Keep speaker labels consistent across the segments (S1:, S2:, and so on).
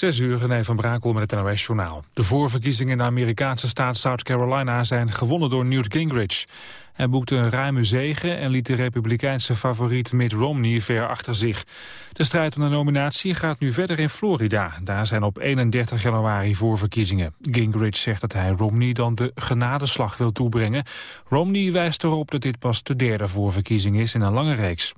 S1: Zes uur, René van Brakel met het NOS-journaal. De voorverkiezingen in de Amerikaanse staat South Carolina zijn gewonnen door Newt Gingrich. Hij boekte een ruime zege en liet de republikeinse favoriet Mitt Romney ver achter zich. De strijd om de nominatie gaat nu verder in Florida. Daar zijn op 31 januari voorverkiezingen. Gingrich zegt dat hij Romney dan de genadeslag wil toebrengen. Romney wijst erop dat dit pas de derde voorverkiezing is in een lange reeks.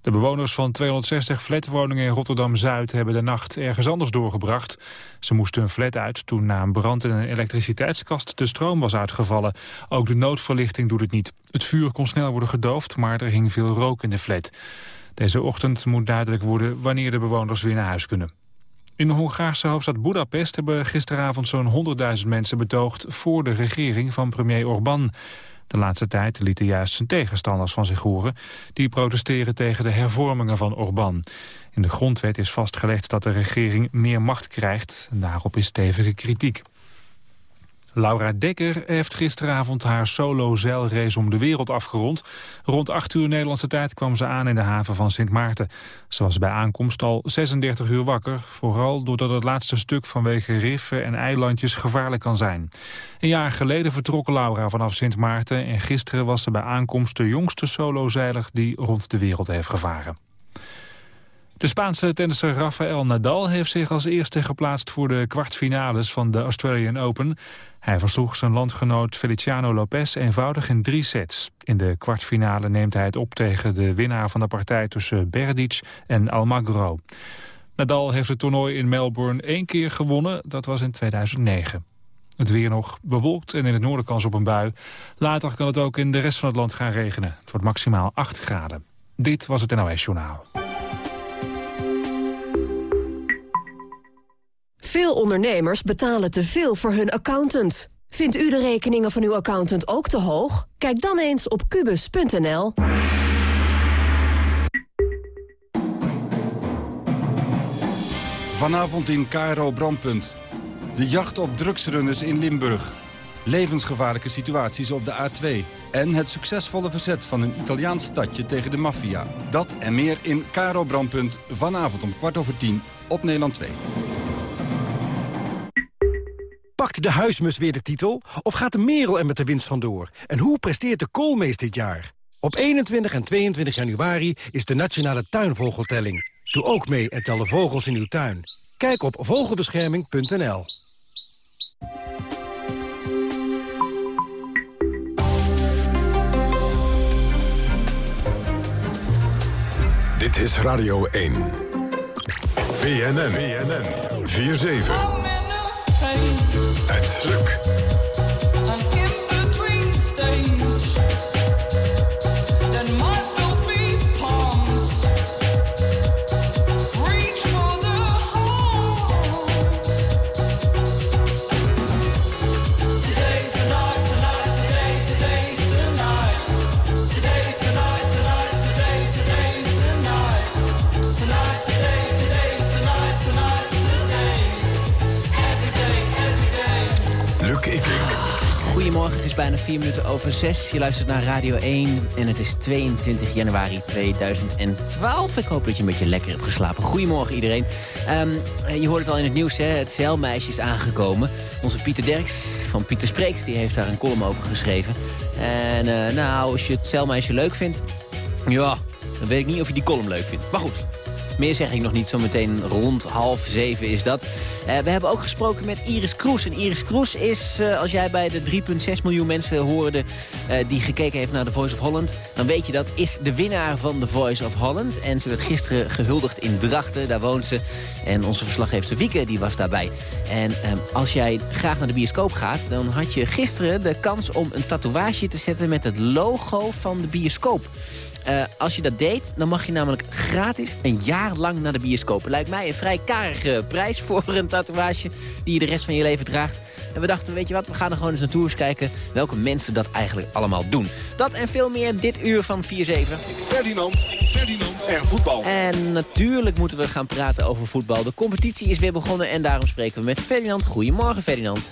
S1: De bewoners van 260 flatwoningen in Rotterdam-Zuid hebben de nacht ergens anders doorgebracht. Ze moesten hun flat uit toen na een brand in een elektriciteitskast de stroom was uitgevallen. Ook de noodverlichting doet het niet. Het vuur kon snel worden gedoofd, maar er hing veel rook in de flat. Deze ochtend moet duidelijk worden wanneer de bewoners weer naar huis kunnen. In de Hongaarse hoofdstad Budapest hebben gisteravond zo'n 100.000 mensen betoogd voor de regering van premier Orbán. De laatste tijd lieten juist zijn tegenstanders van zich horen... die protesteren tegen de hervormingen van Orbán. In de grondwet is vastgelegd dat de regering meer macht krijgt. Daarop is stevige kritiek. Laura Dekker heeft gisteravond haar solo-zeilrace om de wereld afgerond. Rond 8 uur Nederlandse tijd kwam ze aan in de haven van Sint Maarten. Ze was bij aankomst al 36 uur wakker, vooral doordat het laatste stuk vanwege riffen en eilandjes gevaarlijk kan zijn. Een jaar geleden vertrok Laura vanaf Sint Maarten en gisteren was ze bij aankomst de jongste solozeiler die rond de wereld heeft gevaren. De Spaanse tennisser Rafael Nadal heeft zich als eerste geplaatst voor de kwartfinales van de Australian Open. Hij versloeg zijn landgenoot Feliciano Lopez eenvoudig in drie sets. In de kwartfinale neemt hij het op tegen de winnaar van de partij tussen Berdic en Almagro. Nadal heeft het toernooi in Melbourne één keer gewonnen, dat was in 2009. Het weer nog bewolkt en in het noorden kans op een bui. Later kan het ook in de rest van het land gaan regenen. Het wordt maximaal 8 graden. Dit was het NOS Journaal.
S2: Veel ondernemers betalen te veel voor hun accountant. Vindt u de rekeningen van uw accountant ook te hoog? Kijk dan eens op kubus.nl.
S3: Vanavond in KRO Brandpunt. De jacht op drugsrunners in Limburg. Levensgevaarlijke situaties op de A2. En het succesvolle verzet van een Italiaans stadje tegen de maffia. Dat en meer in KRO Brandpunt. Vanavond om kwart over tien op Nederland 2.
S4: Pakt de huismus weer de titel? Of gaat de merel er met de winst vandoor? En hoe presteert de koolmees dit jaar? Op 21 en 22 januari is de Nationale Tuinvogeltelling. Doe ook mee en tel de vogels in uw tuin. Kijk op vogelbescherming.nl
S5: Dit is Radio 1. BNN. BNN. 4-7. Het Luc.
S6: Bijna vier minuten over zes. Je luistert naar Radio 1 en het is 22 januari 2012. Ik hoop dat je een beetje lekker hebt geslapen. Goedemorgen iedereen. Um, je hoort het al in het nieuws, hè? het zeilmeisje is aangekomen. Onze Pieter Derks van Pieter Spreeks die heeft daar een column over geschreven. En uh, nou, als je het zeilmeisje leuk vindt... ja, dan weet ik niet of je die column leuk vindt. Maar goed, meer zeg ik nog niet, zometeen rond half zeven is dat. Uh, we hebben ook gesproken met Iris Kroes. En Iris Kroes is, uh, als jij bij de 3,6 miljoen mensen hoorde... Uh, die gekeken heeft naar The Voice of Holland... dan weet je dat is de winnaar van The Voice of Holland. En ze werd gisteren gehuldigd in Drachten, daar woont ze. En onze verslaggever Wieke die was daarbij. En als jij graag naar de bioscoop gaat... dan had je gisteren de kans om een tatoeage te zetten... met het logo van de bioscoop. Uh, als je dat deed, dan mag je namelijk gratis een jaar lang naar de bioscoop. Lijkt mij een vrij karige prijs voor een tatoeage die je de rest van je leven draagt. En we dachten, weet je wat, we gaan er gewoon eens naartoe eens kijken welke mensen dat eigenlijk allemaal doen. Dat en veel meer dit uur van 4-7.
S5: Ferdinand, Ferdinand en voetbal.
S6: En natuurlijk moeten we gaan praten over voetbal. De competitie is weer begonnen en daarom spreken we met Ferdinand. Goedemorgen Ferdinand.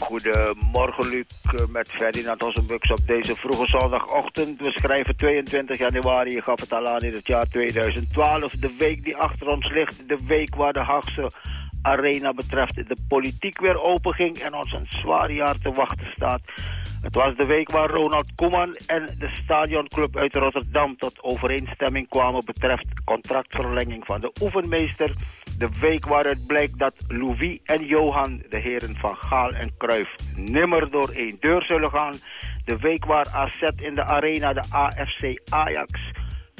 S7: Goedemorgen Luc, eh, met Ferdinand Ossenbux op deze vroege zondagochtend. We schrijven 22 januari, je gaf het al aan in het jaar 2012. De week die achter ons ligt, de week waar de Haagse Arena betreft de politiek weer open ging en ons een zwaar jaar te wachten staat. Het was de week waar Ronald Koeman en de stadionclub uit Rotterdam tot overeenstemming kwamen betreft contractverlenging van de oefenmeester. De week waaruit blijkt dat Louis en Johan, de heren van Gaal en Kruif, nimmer door één deur zullen gaan. De week waar AZ in de arena de AFC Ajax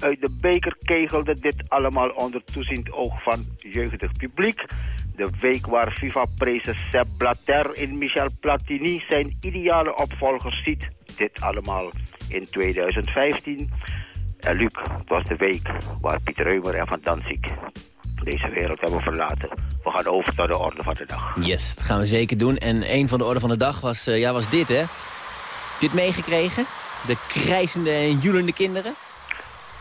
S7: uit de beker kegelde. Dit allemaal onder toeziend oog van jeugdig publiek. De week waar FIFA-prezen Sepp Blatter in Michel Platini zijn ideale opvolger ziet. Dit allemaal in 2015. En Luc, het was de week waar Pieter Reumer en Van Danzig deze wereld hebben verlaten. We gaan over naar de orde van de dag.
S6: Yes, dat gaan we zeker doen. En een van de orde van de dag was, uh, ja, was dit, hè? Dit meegekregen? De krijzende en joelende kinderen?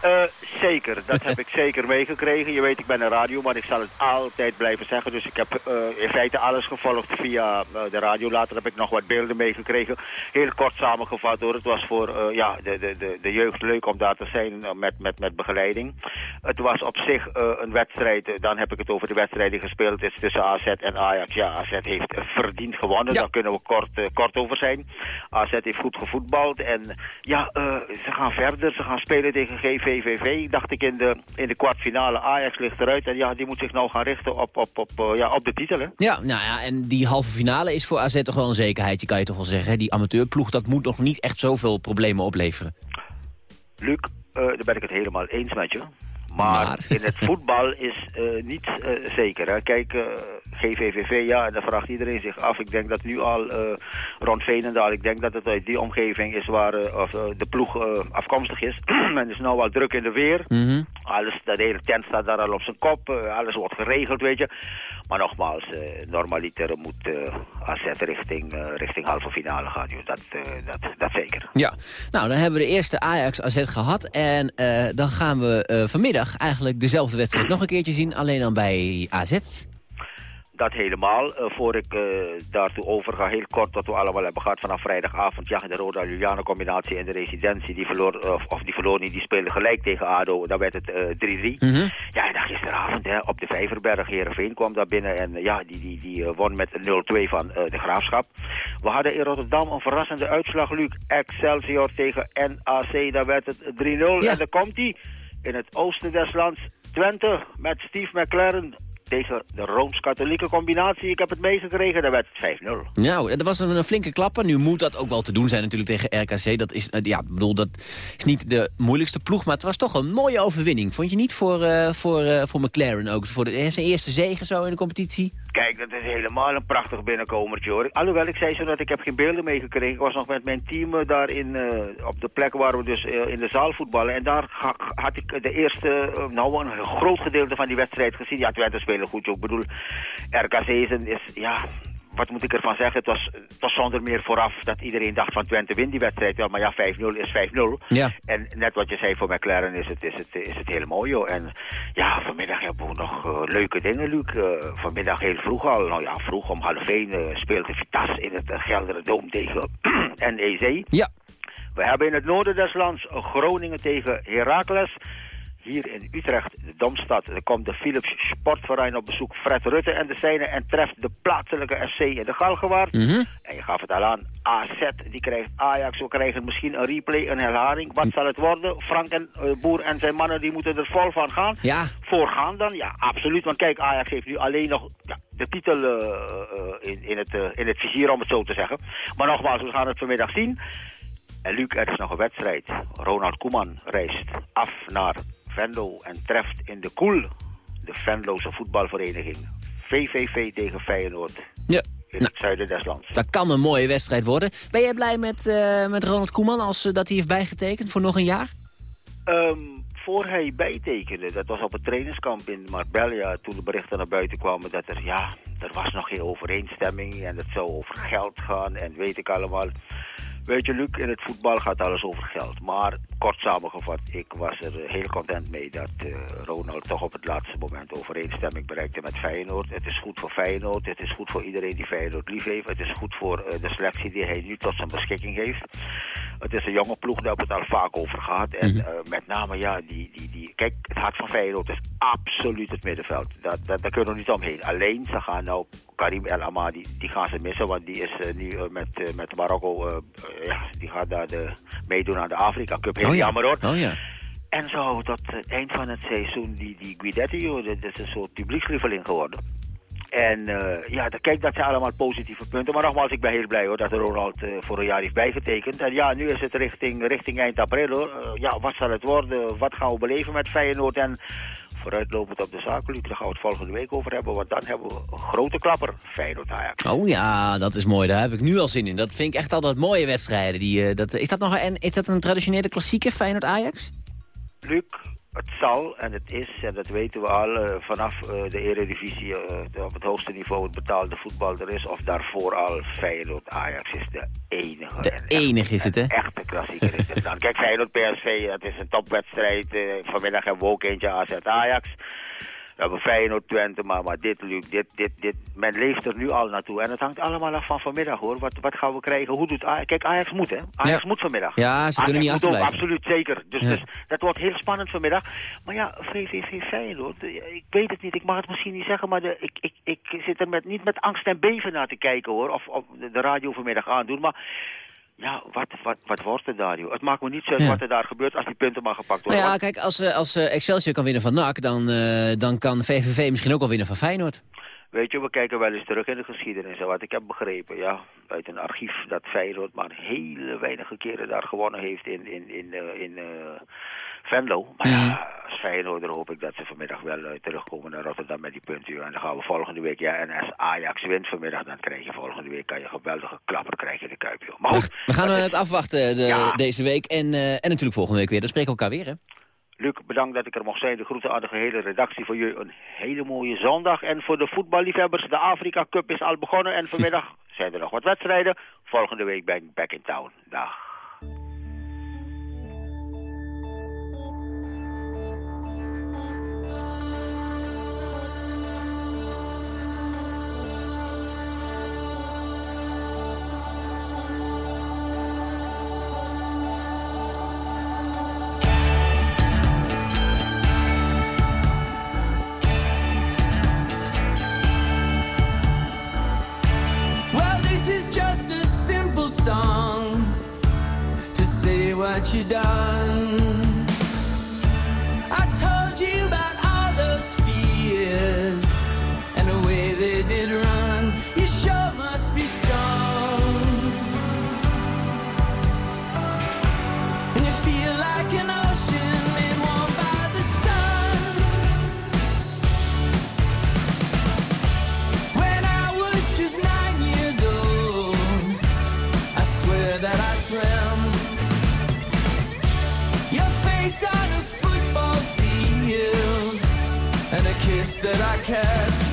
S7: Uh, Zeker, dat heb ik zeker meegekregen. Je weet, ik ben een maar ik zal het altijd blijven zeggen. Dus ik heb eh, in feite alles gevolgd via eh, de radio. Later heb ik nog wat beelden meegekregen. Heel kort samengevat hoor, het was voor eh, ja, de, de, de, de, jeugd leuk om daar te zijn met, met, met begeleiding. Het was op zich een wedstrijd, dan heb ik het over de wedstrijd die gespeeld is tussen AZ en Ajax. Ja, AZ heeft verdiend gewonnen, ja. daar kunnen we kort, kort over zijn. AZ heeft goed gevoetbald en ja, ze gaan verder, ze gaan spelen tegen GVVV dacht ik, in de, in de kwartfinale. Ajax ligt eruit en ja, die moet zich nou gaan richten op, op, op, eh, ja, op de titel. Hè?
S6: Ja, nou ja, en die halve finale is voor AZ toch wel een zekerheid je kan je toch wel zeggen. Die amateurploeg, dat moet nog niet echt zoveel problemen opleveren.
S7: Luc, eh, daar ben ik het helemaal eens met je. Maar, in het voetbal is uh, niet zeker. Hè? Kijk, GVVV, ja, dan vraagt iedereen zich af. Ik denk dat nu al rond Veenendaal, ik denk dat het uit die omgeving is waar of, de ploeg afkomstig is. Men is nou al druk in de weer.
S6: Mm -hmm.
S7: Alles, de hele tent staat daar al op zijn kop. alles wordt geregeld, weet je. Maar nogmaals, normaliter moet AZ richting, richting halve finale gaan. Joh. Dat, dat, dat zeker.
S6: Ja, nou dan hebben we de eerste Ajax-AZ gehad. En dan gaan we vanmiddag eigenlijk dezelfde wedstrijd nog een keertje zien, alleen dan bij AZ.
S7: Dat helemaal. Uh, voor ik uh, daartoe overga, heel kort wat we allemaal hebben gehad vanaf vrijdagavond. Ja, de Roda Juliana combinatie en de residentie, die verloor, uh, of die verloor niet, die speelde gelijk tegen ADO. Dan werd het 3-3.
S6: Mm -hmm.
S7: Ja, en dan gisteravond hè, op de Vijverberg, Heerenveen kwam daar binnen en ja, die, die, die won met 0-2 van de Graafschap. We hadden in Rotterdam een verrassende uitslag, Luc. Excelsior tegen NAC, daar werd het 3-0 ja. en dan komt hij in het oosten des lands. Twente met Steve McLaren tegen de Rooms-Katholieke combinatie. Ik heb het meegekregen, daar werd het 5-0.
S6: Nou, dat was een, flinke klapper. Nu moet dat ook wel te doen zijn natuurlijk tegen RKC. Dat is, uh, ja, bedoel, dat is niet de moeilijkste ploeg, maar het was toch een mooie overwinning. Vond je niet voor, uh, voor, uh, voor McLaren ook? Voor de, zijn eerste zege zo in de competitie?
S7: Kijk, dat is helemaal een prachtig binnenkomertje hoor. Alhoewel, ik zei zo dat ik heb geen beelden meegekregen. Ik was nog met mijn team daar in, op de plek waar we dus in de zaal voetballen. En daar had ik de eerste, nou een groot gedeelte van die wedstrijd gezien. Ja, Twente spelen goed. Ik bedoel, RKC is, is ja, wat moet ik ervan zeggen? Het was, het was zonder meer vooraf dat iedereen dacht van Twente wint die wedstrijd. Maar ja, 5-0 is 5-0.
S6: Ja.
S7: En net wat je zei voor McLaren is het, is het, is het heel mooi, joh. En ja, vanmiddag hebben we nog uh, leuke dingen, Luc. Uh, vanmiddag heel vroeg al, nou ja, vroeg om half één uh, speelt de Vitas in het Gelderen Doom tegen NEC.
S6: Ja.
S7: We hebben in het noorden des lands Groningen tegen Heracles hier in Utrecht, de Domstad. Er komt de Philips Sportverein op bezoek. Fred Rutte en de zijne en treft de plaatselijke SC in de Galgenwaard.
S6: Mm -hmm.
S7: En je gaf het al aan, AZ, die krijgt Ajax. We krijgen misschien een replay, een herhaling. Wat zal het worden? Frank en uh, Boer en zijn mannen die moeten er vol van gaan.
S6: Ja.
S7: Voor gaan dan? Ja, absoluut. Want kijk, Ajax heeft nu alleen nog ja, de titel uh, uh, in, in, het, in het vizier, om het zo te zeggen. Maar nogmaals, we gaan het vanmiddag zien. En Luc, er is nog een wedstrijd. Ronald Koeman reist af naar Venlo en treft in de Koel de Venloze voetbalvereniging. VVV tegen Feyenoord.
S6: Ja.
S7: In nou, het zuiden des lands.
S6: Dat kan een mooie wedstrijd worden. Ben jij blij met, uh, met Ronald Koeman als uh, dat hij heeft bijgetekend voor nog een jaar?
S7: Um, voor hij bijtekende, dat was op het trainingskamp in Marbella... toen de berichten naar buiten kwamen dat er, ja, er was nog geen overeenstemming... en het zou over geld gaan en weet ik allemaal. Weet je, Luc, in het voetbal gaat alles over geld. Maar kort samengevat, ik was er heel content mee dat Ronald toch op het laatste moment overeenstemming bereikte met Feyenoord. Het is goed voor Feyenoord, het is goed voor iedereen die Feyenoord lief heeft. Het is goed voor de selectie die hij nu tot zijn beschikking heeft. Het is een jonge ploeg, daar hebben we het al vaak over gehad. En mhm. met name, ja, die, die, die, kijk, het hart van Feyenoord is absoluut het middenveld. Dat, dat, daar kunnen we niet omheen. Alleen, ze gaan nou Karim El Amadi, die gaan ze missen, want die is uh, nu uh, met, uh, met Marokko, ja, die gaat daar de, meedoen aan de Afrika Cup. Heel oh, ja. jammer hoor.
S6: Oh, ja.
S7: En zo tot het eind van het seizoen, die, die Guidetti, joh, dat is een soort publiekslieveling geworden. En ja, kijk, dat zijn allemaal positieve punten. Maar nogmaals, ik ben heel blij hoor, dat Ronald voor een jaar heeft bijgetekend. En ja, nu is het richting, richting eind april hoor. Ja, wat zal het worden? Wat gaan we beleven met Feyenoord? En vooruitlopend op de zaken, Luc, daar gaan we het volgende week over hebben. Want dan hebben we een grote klapper, Feyenoord Ajax.
S6: Oh ja, dat is mooi. Daar heb ik nu al zin in. Dat vind ik echt altijd mooie wedstrijden. Die, uh, dat, is, dat nog een, is dat een traditionele klassieker, Feyenoord Ajax?
S7: Luc, het zal en het is, en dat weten we al, uh, vanaf uh, de eredivisie uh, op het hoogste niveau het betaalde voetbal er is, of daarvoor al Feyenoord Ajax is de enige.
S6: De enige is het, hè?
S7: echte klassieker is het dan. Kijk, Feyenoord PSV, het is een topwedstrijd. vanmiddag hebben we ook eentje AZ Ajax. We hebben Feyenoord, Twente, maar, maar dit, Luc, dit, dit, dit, men leeft er nu al naartoe. En het hangt allemaal af van vanmiddag, hoor. Wat, wat gaan we krijgen? Hoe doet Ajax? Kijk, Ajax moet, hè? Ajax moet vanmiddag.
S6: Ja, ze kunnen niet achterblijven.
S7: Absoluut, zeker. Dus, dus dat wordt heel spannend vanmiddag. Maar ja, VVV Feyenoord, ik weet het niet. Ik mag het misschien niet zeggen, maar de, ik, ik, ik zit er met, niet met angst en beven naar te kijken, hoor. Of, of de radio vanmiddag aandoen. Maar ja, wat, wat, wat wordt er daar, joh? Het maakt me niet zo wat er daar gebeurt als die punten maar gepakt worden.
S6: Nou ja, kijk, als, eh, als eh, Excelsior kan winnen van NAC, dan, uh, dan kan VVV misschien ook wel winnen van Feyenoord.
S7: Weet je, we kijken wel eens terug in de geschiedenis. En wat ik heb begrepen, ja, uit een archief dat Feyenoord maar hele weinige keren daar gewonnen heeft in, in, in, in, in Venlo. Maar ja, als Feyenoorder hoop ik dat ze vanmiddag wel uh, terugkomen naar Rotterdam met die punten. En dan gaan we volgende week, ja, en als Ajax wint vanmiddag, dan krijg je volgende week kan je geweldige klapper krijgen in de Kuip. Joh. Maar goed.
S6: We gaan het afwachten de, deze week en, en natuurlijk volgende week weer. Dan spreken we elkaar weer, hè?
S7: Luc, bedankt dat ik er mocht zijn. De groeten aan de gehele redactie. Voor jullie een hele mooie zondag. En voor de voetballiefhebbers, de Afrika Cup is al begonnen. En vanmiddag zijn er nog wat wedstrijden. Volgende week ben ik back in town. Dag.
S8: I dreamt face on a football field and a kiss that I kept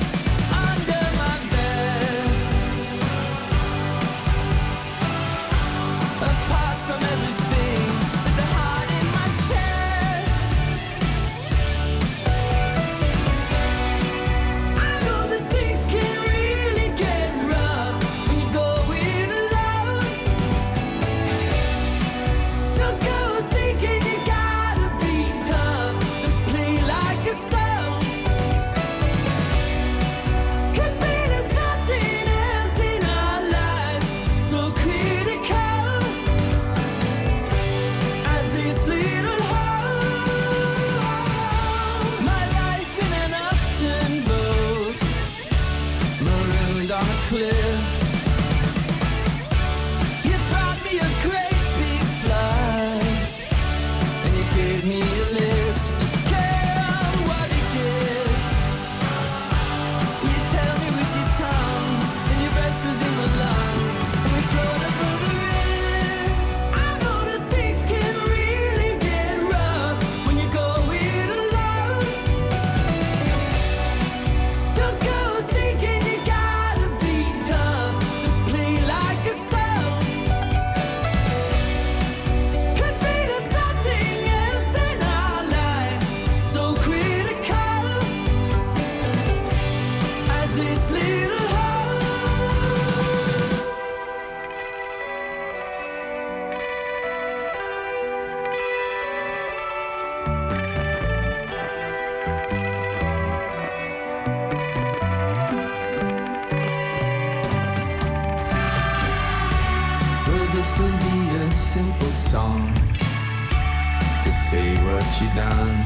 S8: what you done.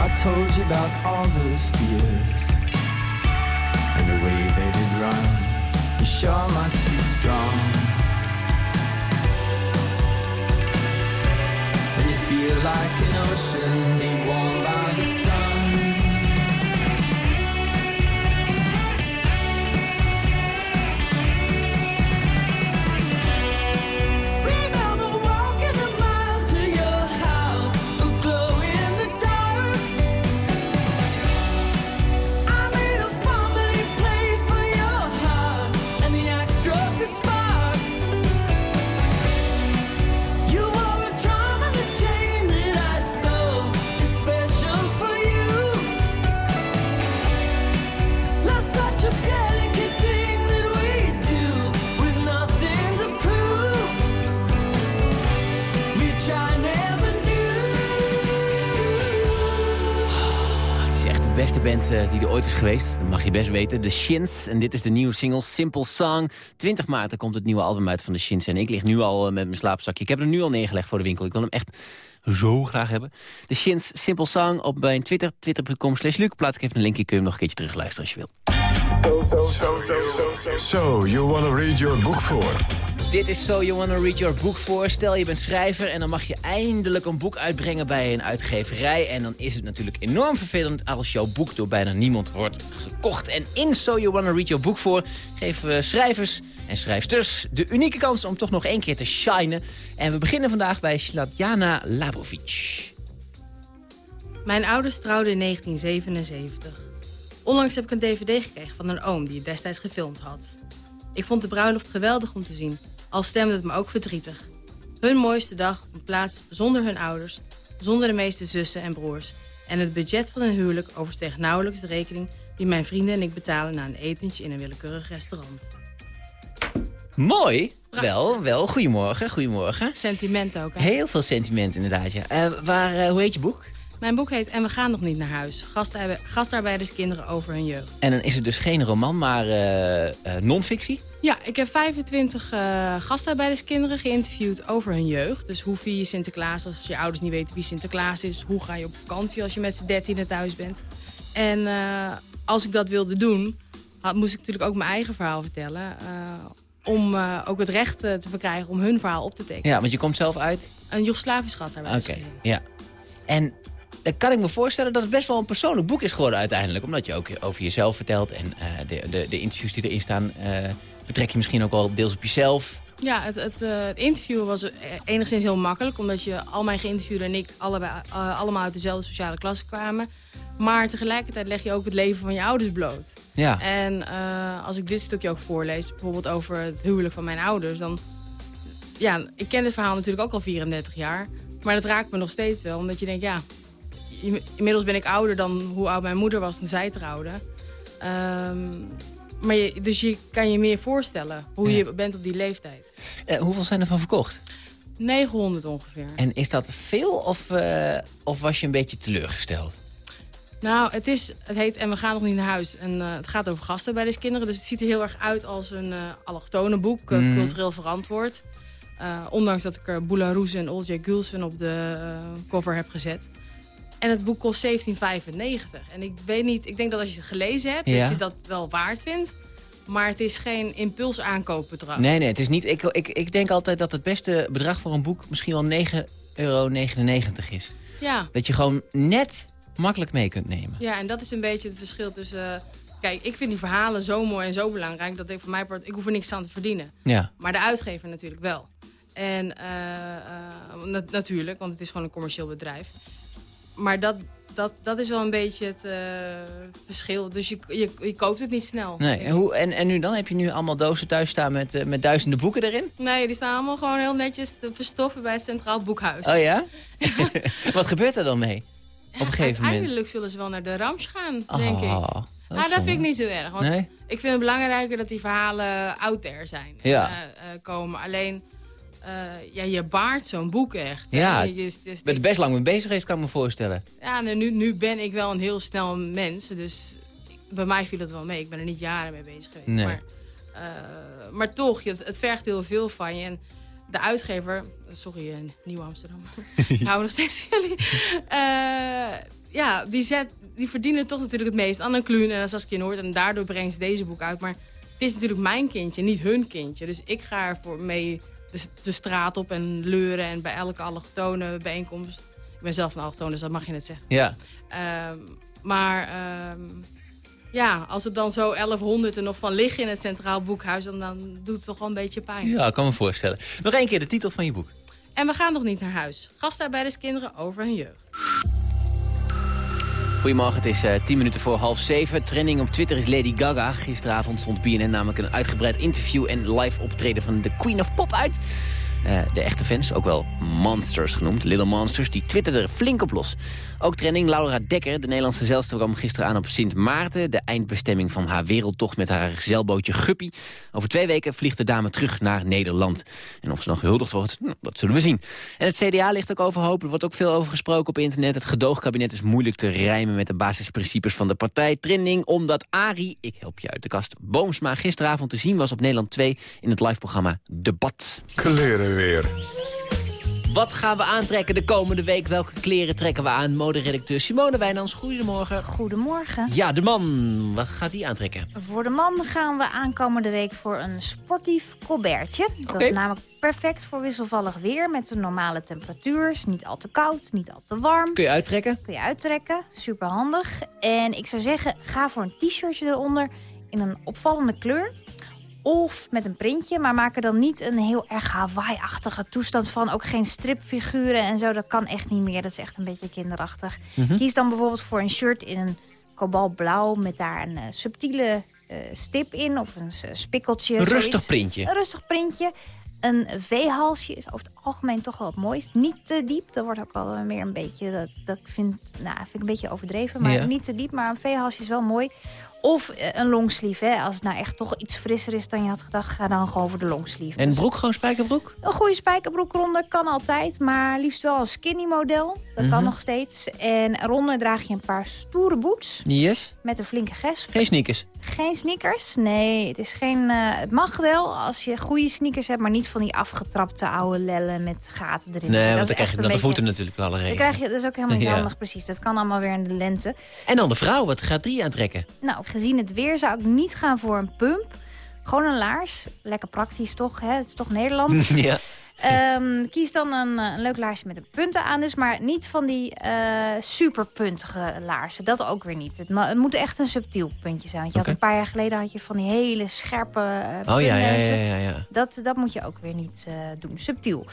S8: I told you about all those fears and the way they did run. You sure must be strong. And you feel like an ocean made warm by the sun.
S6: Beste band eh, die er ooit is geweest. Dat mag je best weten. De Shins. En dit is de nieuwe single Simple Song. 20 maart komt het nieuwe album uit van de Shins. En ik lig nu al eh, met mijn slaapzakje. Ik heb hem nu al neergelegd voor de winkel. Ik wil hem echt zo graag hebben. De Shins Simple Song op mijn Twitter. Twitter.com slash Luc. Plaats ik even een linkje. Kun je hem nog een keertje terugluisteren als je wilt.
S5: So, you want to read your book for?
S6: Dit is So You Wanna Read Your Book voor. Stel je bent schrijver en dan mag je eindelijk een boek uitbrengen bij een uitgeverij. En dan is het natuurlijk enorm vervelend als jouw boek door bijna niemand wordt gekocht. En in So You Wanna Read Your Book voor geven we schrijvers en schrijfsters de unieke kans om toch nog één keer te shinen. En we beginnen vandaag bij Slatjana Labovic.
S9: Mijn ouders trouwden in 1977. Onlangs heb ik een dvd gekregen van een oom die het destijds gefilmd had. Ik vond de bruiloft geweldig om te zien, al stemde het me ook verdrietig. Hun mooiste dag vond plaats zonder hun ouders, zonder de meeste zussen en broers. En het budget van hun huwelijk oversteeg nauwelijks de rekening die mijn vrienden en ik betalen na een etentje in een willekeurig restaurant.
S6: Mooi. Wel, wel. Goedemorgen, goedemorgen.
S9: Sentiment ook, hè?
S6: Heel veel sentiment inderdaad, ja. Eh, waar, eh, hoe heet je boek?
S9: Mijn boek heet En we gaan nog niet naar huis. Gastarbe gastarbeiderskinderen over hun jeugd.
S6: En dan is het dus geen roman, maar eh, non-fictie?
S9: Ja, ik heb 25 eh gastarbeiderskinderen geïnterviewd over hun jeugd. Dus hoe vier je Sinterklaas als je ouders niet weten wie Sinterklaas is? Hoe ga je op vakantie als je met z'n dertienen thuis bent? En als ik dat wilde doen, had, moest ik natuurlijk ook mijn eigen verhaal vertellen. om ook het recht te verkrijgen om hun verhaal op te tekenen.
S6: Ja, want je komt zelf uit?
S9: Een Joegoslavisch
S6: Oké,
S9: gastarbeidersgezin.
S6: ja. En dan kan ik me voorstellen dat het best wel een persoonlijk boek is geworden uiteindelijk. Omdat je ook over jezelf vertelt en eh, de, de, de interviews die erin staan... eh, betrek je misschien ook wel deels op jezelf.
S9: Ja, het, het, eh, het interview was eh, enigszins heel makkelijk. Omdat je al mijn geïnterviewden en ik allebei, eh, allemaal uit dezelfde sociale klasse kwamen. Maar tegelijkertijd leg je ook het leven van je ouders bloot.
S6: Ja.
S9: En eh, als ik dit stukje ook voorlees, bijvoorbeeld over het huwelijk van mijn ouders... dan, ja, ik ken dit verhaal natuurlijk ook al 34 jaar. Maar dat raakt me nog steeds wel, omdat je denkt, ja... in- Inmiddels ben ik ouder dan hoe oud mijn moeder was toen zij trouwde. Ehm, maar je, dus je kan je meer voorstellen hoe
S6: Ja.
S9: je bent op die leeftijd.
S6: Eh, hoeveel zijn er van verkocht?
S9: 900 ongeveer.
S6: En is dat veel of, eh, of was je een beetje teleurgesteld?
S9: Nou, het, is, het heet En we gaan nog niet naar huis. En eh, het gaat over gasten bij deze kinderen. Dus het ziet er heel erg uit als een allochtone boek.
S6: Mhm.
S9: Cultureel verantwoord. Ondanks dat ik er Boularoes en Olje Gulsen op de cover heb gezet. En het boek kost 17,95. En ik weet niet, ik denk dat als je het gelezen hebt,
S6: Ja.
S9: dat je dat wel waard vindt. Maar het is geen impuls aankoopbedrag.
S6: Nee, nee, het is niet. Ik, ik, ik denk altijd dat het beste bedrag voor een boek misschien wel 9,99 euro is.
S9: Ja.
S6: Dat je gewoon net makkelijk mee kunt nemen.
S9: Ja, en dat is een beetje het verschil tussen... eh, kijk, ik vind die verhalen zo mooi en zo belangrijk... dat ik voor mij part, ik hoef er niks aan te verdienen.
S6: Ja.
S9: Maar de uitgever natuurlijk wel. En eh, eh, na- natuurlijk, want het is gewoon een commercieel bedrijf. Maar dat, dat, dat is wel een beetje het eh, verschil. Dus je, je, je koopt het niet snel.
S6: Nee, en, hoe, en, en nu dan? Heb je nu allemaal dozen thuis staan met, eh, met duizenden boeken erin?
S9: Nee, die staan allemaal gewoon heel netjes te verstoffen bij het Centraal Boekhuis.
S6: Oh ja? Wat gebeurt er dan mee? Op een gegeven moment.
S9: Uiteindelijk zullen ze wel naar de Rams gaan, denk ik.
S6: Oh, dat
S9: Nou, dat vind ik niet zo erg. Want
S6: Nee?
S9: ik vind het belangrijker dat die verhalen out there zijn.
S6: Ja.
S9: eh, komen. Alleen, eh, ja, je baart zo'n boek echt.
S6: Ja,
S9: je- je- je-
S6: Ik ben er best lang mee bezig geweest, kan ik me voorstellen.
S9: ja, nou, nu, nu ben ik wel een heel snel mens. Dus bij mij viel het wel mee. Ik ben er niet jaren mee bezig geweest.
S6: Nee.
S9: Maar, eh, maar toch, het, het vergt heel veel van je. En de uitgever... Sorry, eh, Nieuw Amsterdam. Ik hou nog steeds van jullie. Ja, die, zet, die verdienen toch natuurlijk het meest. Anne Kluun en Saskia Noord. En daardoor brengen ze deze boek uit. Maar het is natuurlijk mijn kindje, niet hun kindje. Dus ik ga ervoor mee de, de straat op en leuren. En bij elke allochtone bijeenkomst... Ik ben zelf een allochtone, dus dat mag je net zeggen.
S6: Ja.
S9: Ehm, maar ehm, ja, als het dan zo 1100 er nog van liggen in het Centraal Boekhuis... Dan, dan doet het toch wel een beetje pijn.
S6: Ja, ik kan me voorstellen. Nog één keer de titel van je boek.
S9: En we gaan nog niet naar huis. Gastarbeiders over hun jeugd.
S6: Goedemorgen, het is uh, 10 minuten voor half zeven. Trending op Twitter is Lady Gaga. Gisteravond stond BNN namelijk een uitgebreid interview... en live optreden van de Queen of Pop uit. Uh, de echte fans, ook wel monsters genoemd, Little Monsters, die twitterden er flink op los. Ook trending Laura Dekker, de Nederlandse zeilster, kwam gisteren aan op Sint Maarten. De eindbestemming van haar wereldtocht met haar zeilbootje Guppy. Over twee weken vliegt de dame terug naar Nederland. En of ze nog gehuldigd wordt, nou, dat zullen we zien. En het CDA ligt ook overhoop. Er wordt ook veel over gesproken op internet. Het gedoogkabinet is moeilijk te rijmen met de basisprincipes van de partij. Trending omdat Ari, ik help je uit de kast, Boomsma gisteravond te zien was op Nederland 2 in het liveprogramma Debat.
S5: Kleren weer.
S6: Wat gaan we aantrekken de komende week? Welke kleren trekken we aan? Moderedacteur Simone Wijnands, goedemorgen.
S10: Goedemorgen.
S6: Ja, de man. Wat gaat die aantrekken?
S10: Voor de man gaan we aankomende week voor een sportief colbertje. Dat is namelijk perfect voor wisselvallig weer met een normale temperatuur. Is niet al te koud, niet al te warm.
S6: Kun je uittrekken?
S10: Kun je uittrekken, super handig. En ik zou zeggen, ga voor een t-shirtje eronder in een opvallende kleur. Of met een printje, maar maak er dan niet een heel erg Hawaii-achtige toestand van. Ook geen stripfiguren en zo, dat kan echt niet meer. Dat is echt een beetje kinderachtig.
S6: Mhm.
S10: Kies dan bijvoorbeeld voor een shirt in een kobaltblauw... met daar een eh, subtiele eh, stip in of een eh, spikkeltje.
S6: Een
S10: zoiets.
S6: rustig printje.
S10: Een rustig printje. Een V-halsje is over het algemeen toch wel het mooist. Niet te diep, dat wordt ook al meer een beetje... Dat, dat vind, nou, vind ik een beetje overdreven, maar
S6: Ja.
S10: niet te diep. Maar een V-halsje is wel mooi. Of eh, een longsleeve, hè. Als het nou echt toch iets frisser is dan je had gedacht... ga dan gewoon voor de longsleeve.
S6: En
S10: Dus
S6: broek, gewoon spijkerbroek?
S10: een goede spijkerbroek eronder kan altijd, maar liefst wel een skinny model. Dat
S6: Mhm.
S10: kan nog steeds. En eronder draag je een paar stoere boots
S6: Yes.
S10: met een flinke gesp.
S6: Geen sneakers.
S10: Geen sneakers? Nee, het is geen. eh, het mag wel als je goede sneakers hebt, maar niet van die afgetrapte oude lellen met gaten erin.
S6: Nee,
S10: Dat
S6: want dan krijg je natte
S10: beetje-
S6: voeten natuurlijk alle
S10: Dan
S6: regen.
S10: krijg je, dat is ook helemaal niet
S6: Ja.
S10: handig, precies. Dat kan allemaal weer in de lente.
S6: En dan de vrouw, wat gaat die aantrekken?
S10: Nou, gezien het weer zou ik niet gaan voor een pump. Gewoon een laars. Lekker praktisch toch, hè? Het is toch Nederland.
S6: ja.
S10: Ehm, kies dan een, eh, een leuk laarsje met een punten aan dus. Maar niet van die eh superpuntige laarzen. Dat ook weer niet. Het, het moet echt een subtiel puntje zijn. Want je had een paar jaar geleden had je van die hele scherpe eh
S6: Oh ja, ja, ja, ja, ja.
S10: Dat, dat moet je ook weer niet doen. Subtiel.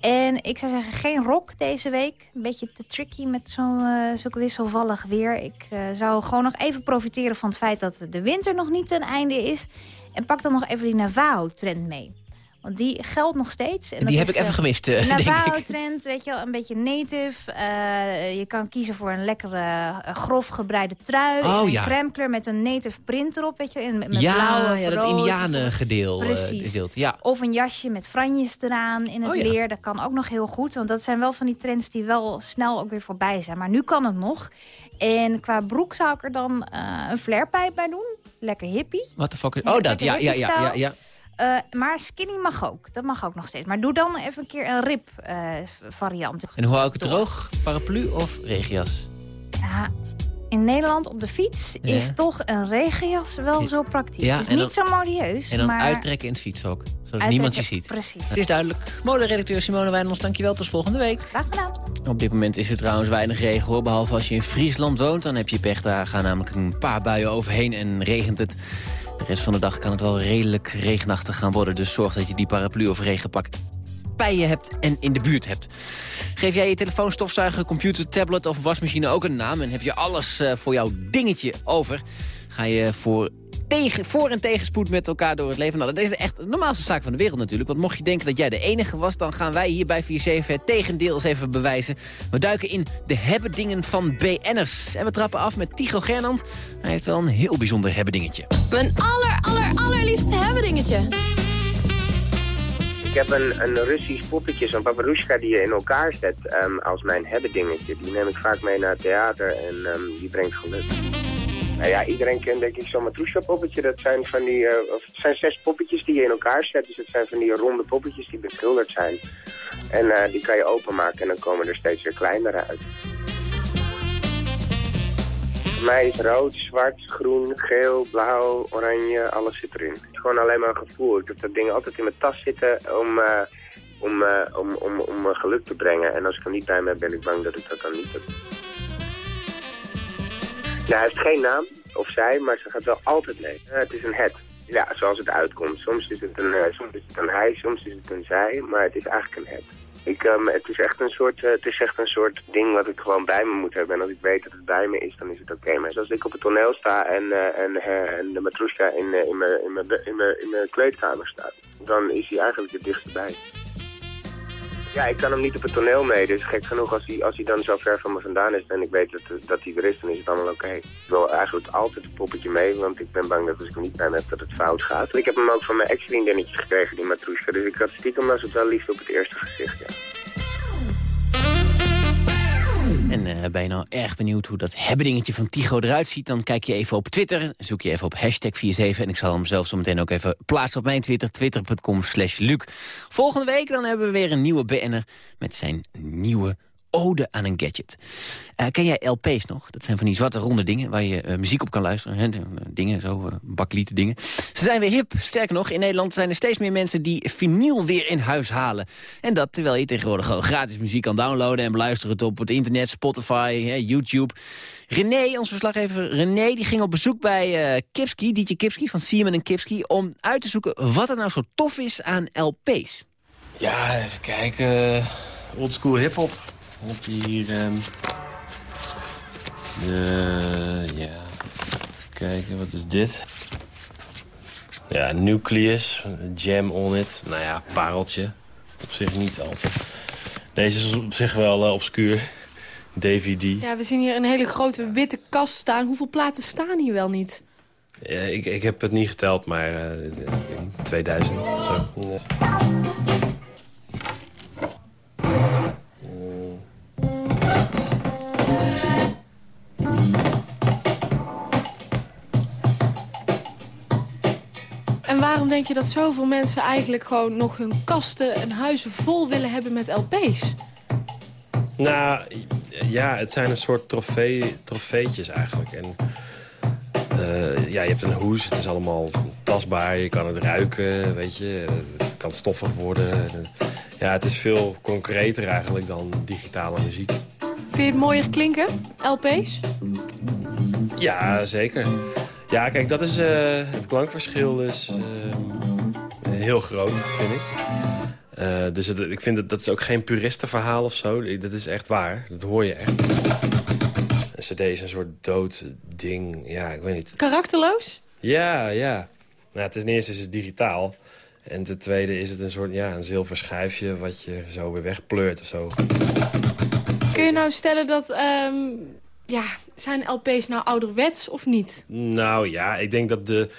S10: En ik zou zeggen, geen rok deze week. Een beetje te tricky met zo'n zulke wisselvallig weer. Ik eh, zou gewoon nog even profiteren van het feit dat de winter nog niet ten einde is. En pak dan nog even die Navajo-trend mee. Want die geldt nog steeds. En
S6: Die heb
S10: is,
S6: ik even
S10: eh,
S6: gemist, eh,
S10: de
S6: denk ik.
S10: Navajo-trend, weet je wel, een beetje native. Eh, je kan kiezen voor een lekkere, grof gebreide trui.
S6: Oh,
S10: in een
S6: ja.
S10: crème kleur met een native print erop, weet je. Met, met
S6: ja,
S10: blauwe,
S6: ja, dat
S10: rood,
S6: indianengedeel. eh,
S10: Precies.
S6: gedeelte, ja.
S10: of een jasje met franjes eraan in het
S6: Oh ja.
S10: leer. Dat kan ook nog heel goed. Want dat zijn wel van die trends die wel snel ook weer voorbij zijn. Maar nu kan het nog. En qua broek zou ik er dan een flarepijp bij doen. Lekker hippie.
S6: What the fuck is... Oh, dat, ja, ja, ja, ja,
S10: Eh, maar skinny mag ook. Dat mag ook nog steeds. Maar doe dan even een keer een rib eh, variant.
S6: En hoe hou ik het droog? Paraplu of regenjas?
S10: Ja, in Nederland op de fiets
S6: Ja.
S10: is toch een regenjas wel zo praktisch.
S6: Ja,
S10: het is niet zo modieus.
S6: En dan
S10: maar
S6: uittrekken in het fietshok. Zodat niemand je ziet.
S10: Precies.
S6: Het is duidelijk. Moderedacteur Simone Wijnands, dankjewel. Tot volgende week.
S10: Graag gedaan.
S6: Op dit moment is er trouwens weinig regen hoor. Behalve als je in Friesland woont, dan heb je pech. Daar gaan namelijk een paar buien overheen en regent het. De rest van de dag kan het wel redelijk regenachtig gaan worden. Dus zorg dat je die paraplu of regenpak bij je hebt en in de buurt hebt. Geef jij je telefoon, stofzuiger, computer, tablet of wasmachine ook een naam... en heb je alles eh, voor jouw dingetje over... ga je voor, tegen, voor- en tegenspoed met elkaar door het leven. Nou, dat is echt de normaalste zaak van de wereld natuurlijk. Want mocht je denken dat jij de enige was... dan gaan wij hier bij 4-7 het tegendeel eens even bewijzen. We duiken in de hebbedingen van BN'ers. En we trappen af met Tycho Gernand. Hij heeft wel een heel bijzonder hebbedingetje.
S11: Mijn aller, aller, allerliefste hebbedingetje.
S12: Ik heb een, een Russisch poppetje, zo'n paparushka die je in elkaar zet ehm, als mijn hebbedingetje. Die neem ik vaak mee naar het theater en ehm, die brengt geluk.
S11: Nou ja, iedereen kent denk ik zo'n Matroesja poppetje. Dat zijn van die, uh, of het zijn zes poppetjes die je in elkaar zet. Dus het zijn van die ronde poppetjes die beschilderd zijn. En uh, die kan je openmaken en dan komen er steeds weer kleinere uit. Voor mij is rood, zwart, groen, geel, blauw, oranje, alles zit erin. Het is gewoon alleen maar een gevoel. Ik heb dat ding altijd in mijn tas zitten om, uh, om, om, om, om geluk te brengen. En als ik er niet bij heb, ben ik bang dat ik dat dan niet heb. Hij heeft geen naam, of zij, maar ze gaat wel altijd mee. Het is een het. Ja, zoals het uitkomt. Soms is het een, soms is het een hij, soms is het een zij, maar het is eigenlijk een het. Ik, um, het, is echt een soort, uh, het is echt een soort ding wat ik gewoon bij me moet hebben. En als ik weet dat het bij me is, dan is het oké. Maar als ik op het toneel sta en, uh, en, uh, en de matroeska in, in mijn in in kleedkamer staat, dan is hij eigenlijk het dichtst bij. Ja, ik kan hem niet op het toneel mee. Dus gek genoeg, als hij, als hij dan zo ver van me vandaan is en ik weet dat, dat hij er is, dan is het allemaal oké. Ik wil eigenlijk altijd een poppetje mee, want ik ben bang dat als ik hem niet bij heb, dat het fout gaat. Ik heb hem ook van mijn ex-vriendinnetje gekregen, die Matrushka. Dus ik had stiekem was het wel liefst op het eerste gezicht, ja.
S6: En uh, ben je nou erg benieuwd hoe dat hebbedingetje van Tigo eruit ziet... dan kijk je even op Twitter, zoek je even op hashtag 47... en ik zal hem zelf zo meteen ook even plaatsen op mijn Twitter... twitter.com slash Luc. Volgende week dan hebben we weer een nieuwe BN'er... met zijn nieuwe ode aan een gadget. Uh, ken jij LP's nog? Dat zijn van die zwarte ronde dingen waar je uh, muziek op kan luisteren. Hè? Dingen, zo, uh, dingen. Ze zijn weer hip. Sterker nog, in Nederland zijn er steeds meer mensen die vinyl weer in huis halen. En dat terwijl je tegenwoordig gewoon gratis muziek kan downloaden... en beluisteren het op het internet, Spotify, hè, YouTube. René, ons verslaggever René, die ging op bezoek bij Kipski, DJ Kipski van Siemen en Kipski... om uit te zoeken wat er nou zo tof is aan LP's.
S13: Ja, even kijken. Oldschool hip-hop. Je hier... Um, de, ja, kijken, wat is dit? Ja, Nucleus, Jam on it. Nou ja, pareltje. Op zich niet altijd. Deze is op zich wel uh, obscuur. DVD.
S14: Ja, we zien hier een hele grote witte kast staan. Hoeveel platen staan hier wel niet?
S13: Ja, ik, ik heb het niet geteld, maar uh, 2000 of zo.
S14: En waarom denk je dat zoveel mensen eigenlijk gewoon nog hun kasten en huizen vol willen hebben met LP's?
S13: Nou, ja, het zijn een soort trofee, trofeetjes eigenlijk. En uh, ja, je hebt een hoes, het is allemaal tastbaar, je kan het ruiken, weet je. Het kan stoffig worden. Ja, het is veel concreter eigenlijk dan digitale muziek.
S14: Vind je het mooier klinken, LP's?
S13: Ja, zeker. Ja, kijk, dat is, uh, het klankverschil is uh, heel groot, vind ik. Uh, dus het, ik vind dat, dat is ook geen puristenverhaal of zo. Dat is echt waar. Dat hoor je echt. Een cd is een soort dood ding. Ja, ik weet niet.
S14: Karakterloos?
S13: Ja, ja. Nou, ten eerste is het digitaal. En ten tweede is het een soort ja, een zilver schijfje wat je zo weer wegpleurt of zo.
S14: Kun je nou stellen dat... Um, ja, zijn LP's nou ouderwets of niet?
S13: Nou ja, ik denk dat de,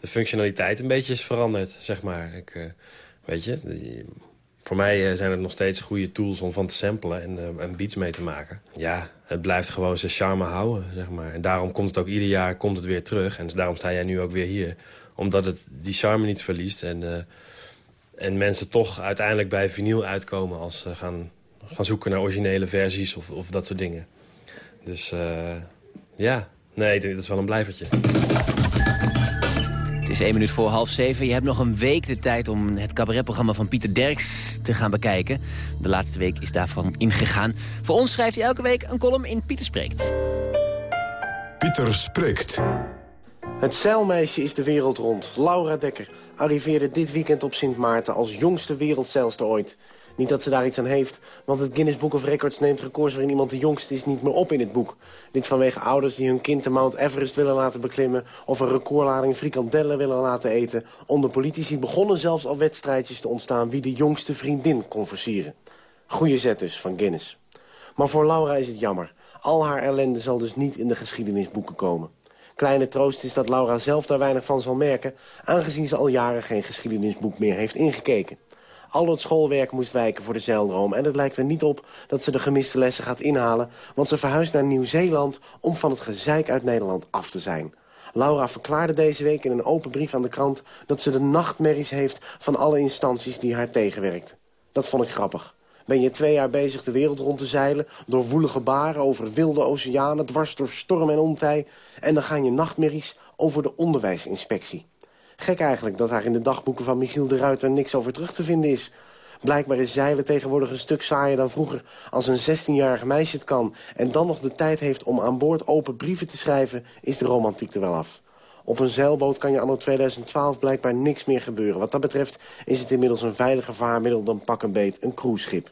S13: de functionaliteit een beetje is veranderd, zeg maar. Ik, uh, weet je, die, voor mij zijn het nog steeds goede tools om van te samplen en, uh, en beats mee te maken. Ja, het blijft gewoon zijn charme houden, zeg maar. En daarom komt het ook ieder jaar komt het weer terug. En daarom sta jij nu ook weer hier. Omdat het die charme niet verliest. En, en mensen toch uiteindelijk bij vinyl uitkomen als ze gaan, gaan zoeken naar originele versies of, of dat soort dingen. Dus uh, ja, nee, dat is wel een blijvertje.
S6: Het is één minuut voor half zeven. Je hebt nog een week de tijd om het cabaretprogramma van Pieter Derks te gaan bekijken. De laatste week is daarvan ingegaan. Voor ons schrijft hij elke week een column in Pieter Spreekt.
S5: Pieter Spreekt.
S15: Het zeilmeisje is de wereld rond. Laura Dekker arriveerde dit weekend op Sint Maarten als jongste wereldzeilster ooit. Niet dat ze daar iets aan heeft, want het Guinness Book of Records neemt records waarin iemand de jongste is niet meer op in het boek. Dit vanwege ouders die hun kind de Mount Everest willen laten beklimmen of een recordlading frikandellen willen laten eten. Onder politici begonnen zelfs al wedstrijdjes te ontstaan wie de jongste vriendin kon versieren. Goeie zet dus van Guinness. Maar voor Laura is het jammer. Al haar ellende zal dus niet in de geschiedenisboeken komen. Kleine troost is dat Laura zelf daar weinig van zal merken... aangezien ze al jaren geen geschiedenisboek meer heeft ingekeken. Al het schoolwerk moest wijken voor de zeildroom. En het lijkt er niet op dat ze de gemiste lessen gaat inhalen... want ze verhuist naar Nieuw-Zeeland om van het gezeik uit Nederland af te zijn. Laura verklaarde deze week in een open brief aan de krant... dat ze de nachtmerries heeft van alle instanties die haar tegenwerkt. Dat vond ik grappig. Ben je twee jaar bezig de wereld rond te zeilen... door woelige baren over wilde oceanen, dwars door storm en ontij... en dan gaan je nachtmerries over de onderwijsinspectie. Gek eigenlijk dat daar in de dagboeken van Michiel de Ruiter niks over terug te vinden is. Blijkbaar is zeilen tegenwoordig een stuk saaier dan vroeger... als een 16-jarig meisje het kan en dan nog de tijd heeft om aan boord open brieven te schrijven... is de romantiek er wel af. Op een zeilboot kan je anno 2012 blijkbaar niks meer gebeuren. Wat dat betreft is het inmiddels een veiliger vaarmiddel dan pak een beet een cruiseschip.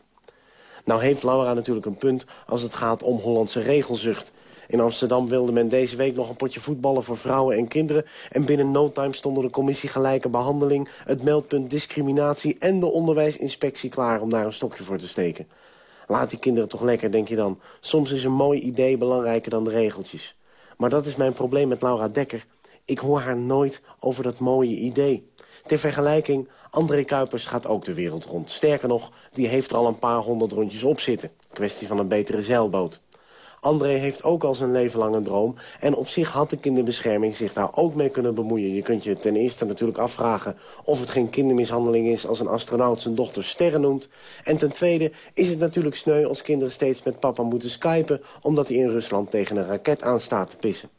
S15: Nou heeft Laura natuurlijk een punt als het gaat om Hollandse regelzucht. In Amsterdam wilde men deze week nog een potje voetballen voor vrouwen en kinderen. En binnen no time stonden de commissie Gelijke Behandeling... het meldpunt discriminatie en de onderwijsinspectie klaar om daar een stokje voor te steken. Laat die kinderen toch lekker, denk je dan. Soms is een mooi idee belangrijker dan de regeltjes. Maar dat is mijn probleem met Laura Dekker. Ik hoor haar nooit over dat mooie idee. Ter vergelijking, André Kuipers gaat ook de wereld rond. Sterker nog, die heeft er al een paar honderd rondjes op zitten. Kwestie van een betere zeilboot. André heeft ook al zijn leven lang een droom. En op zich had de kinderbescherming zich daar ook mee kunnen bemoeien. Je kunt je ten eerste natuurlijk afvragen of het geen kindermishandeling is... als een astronaut zijn dochter sterren noemt. En ten tweede is het natuurlijk sneu als kinderen steeds met papa moeten skypen... omdat hij in Rusland tegen een raket aan staat te pissen.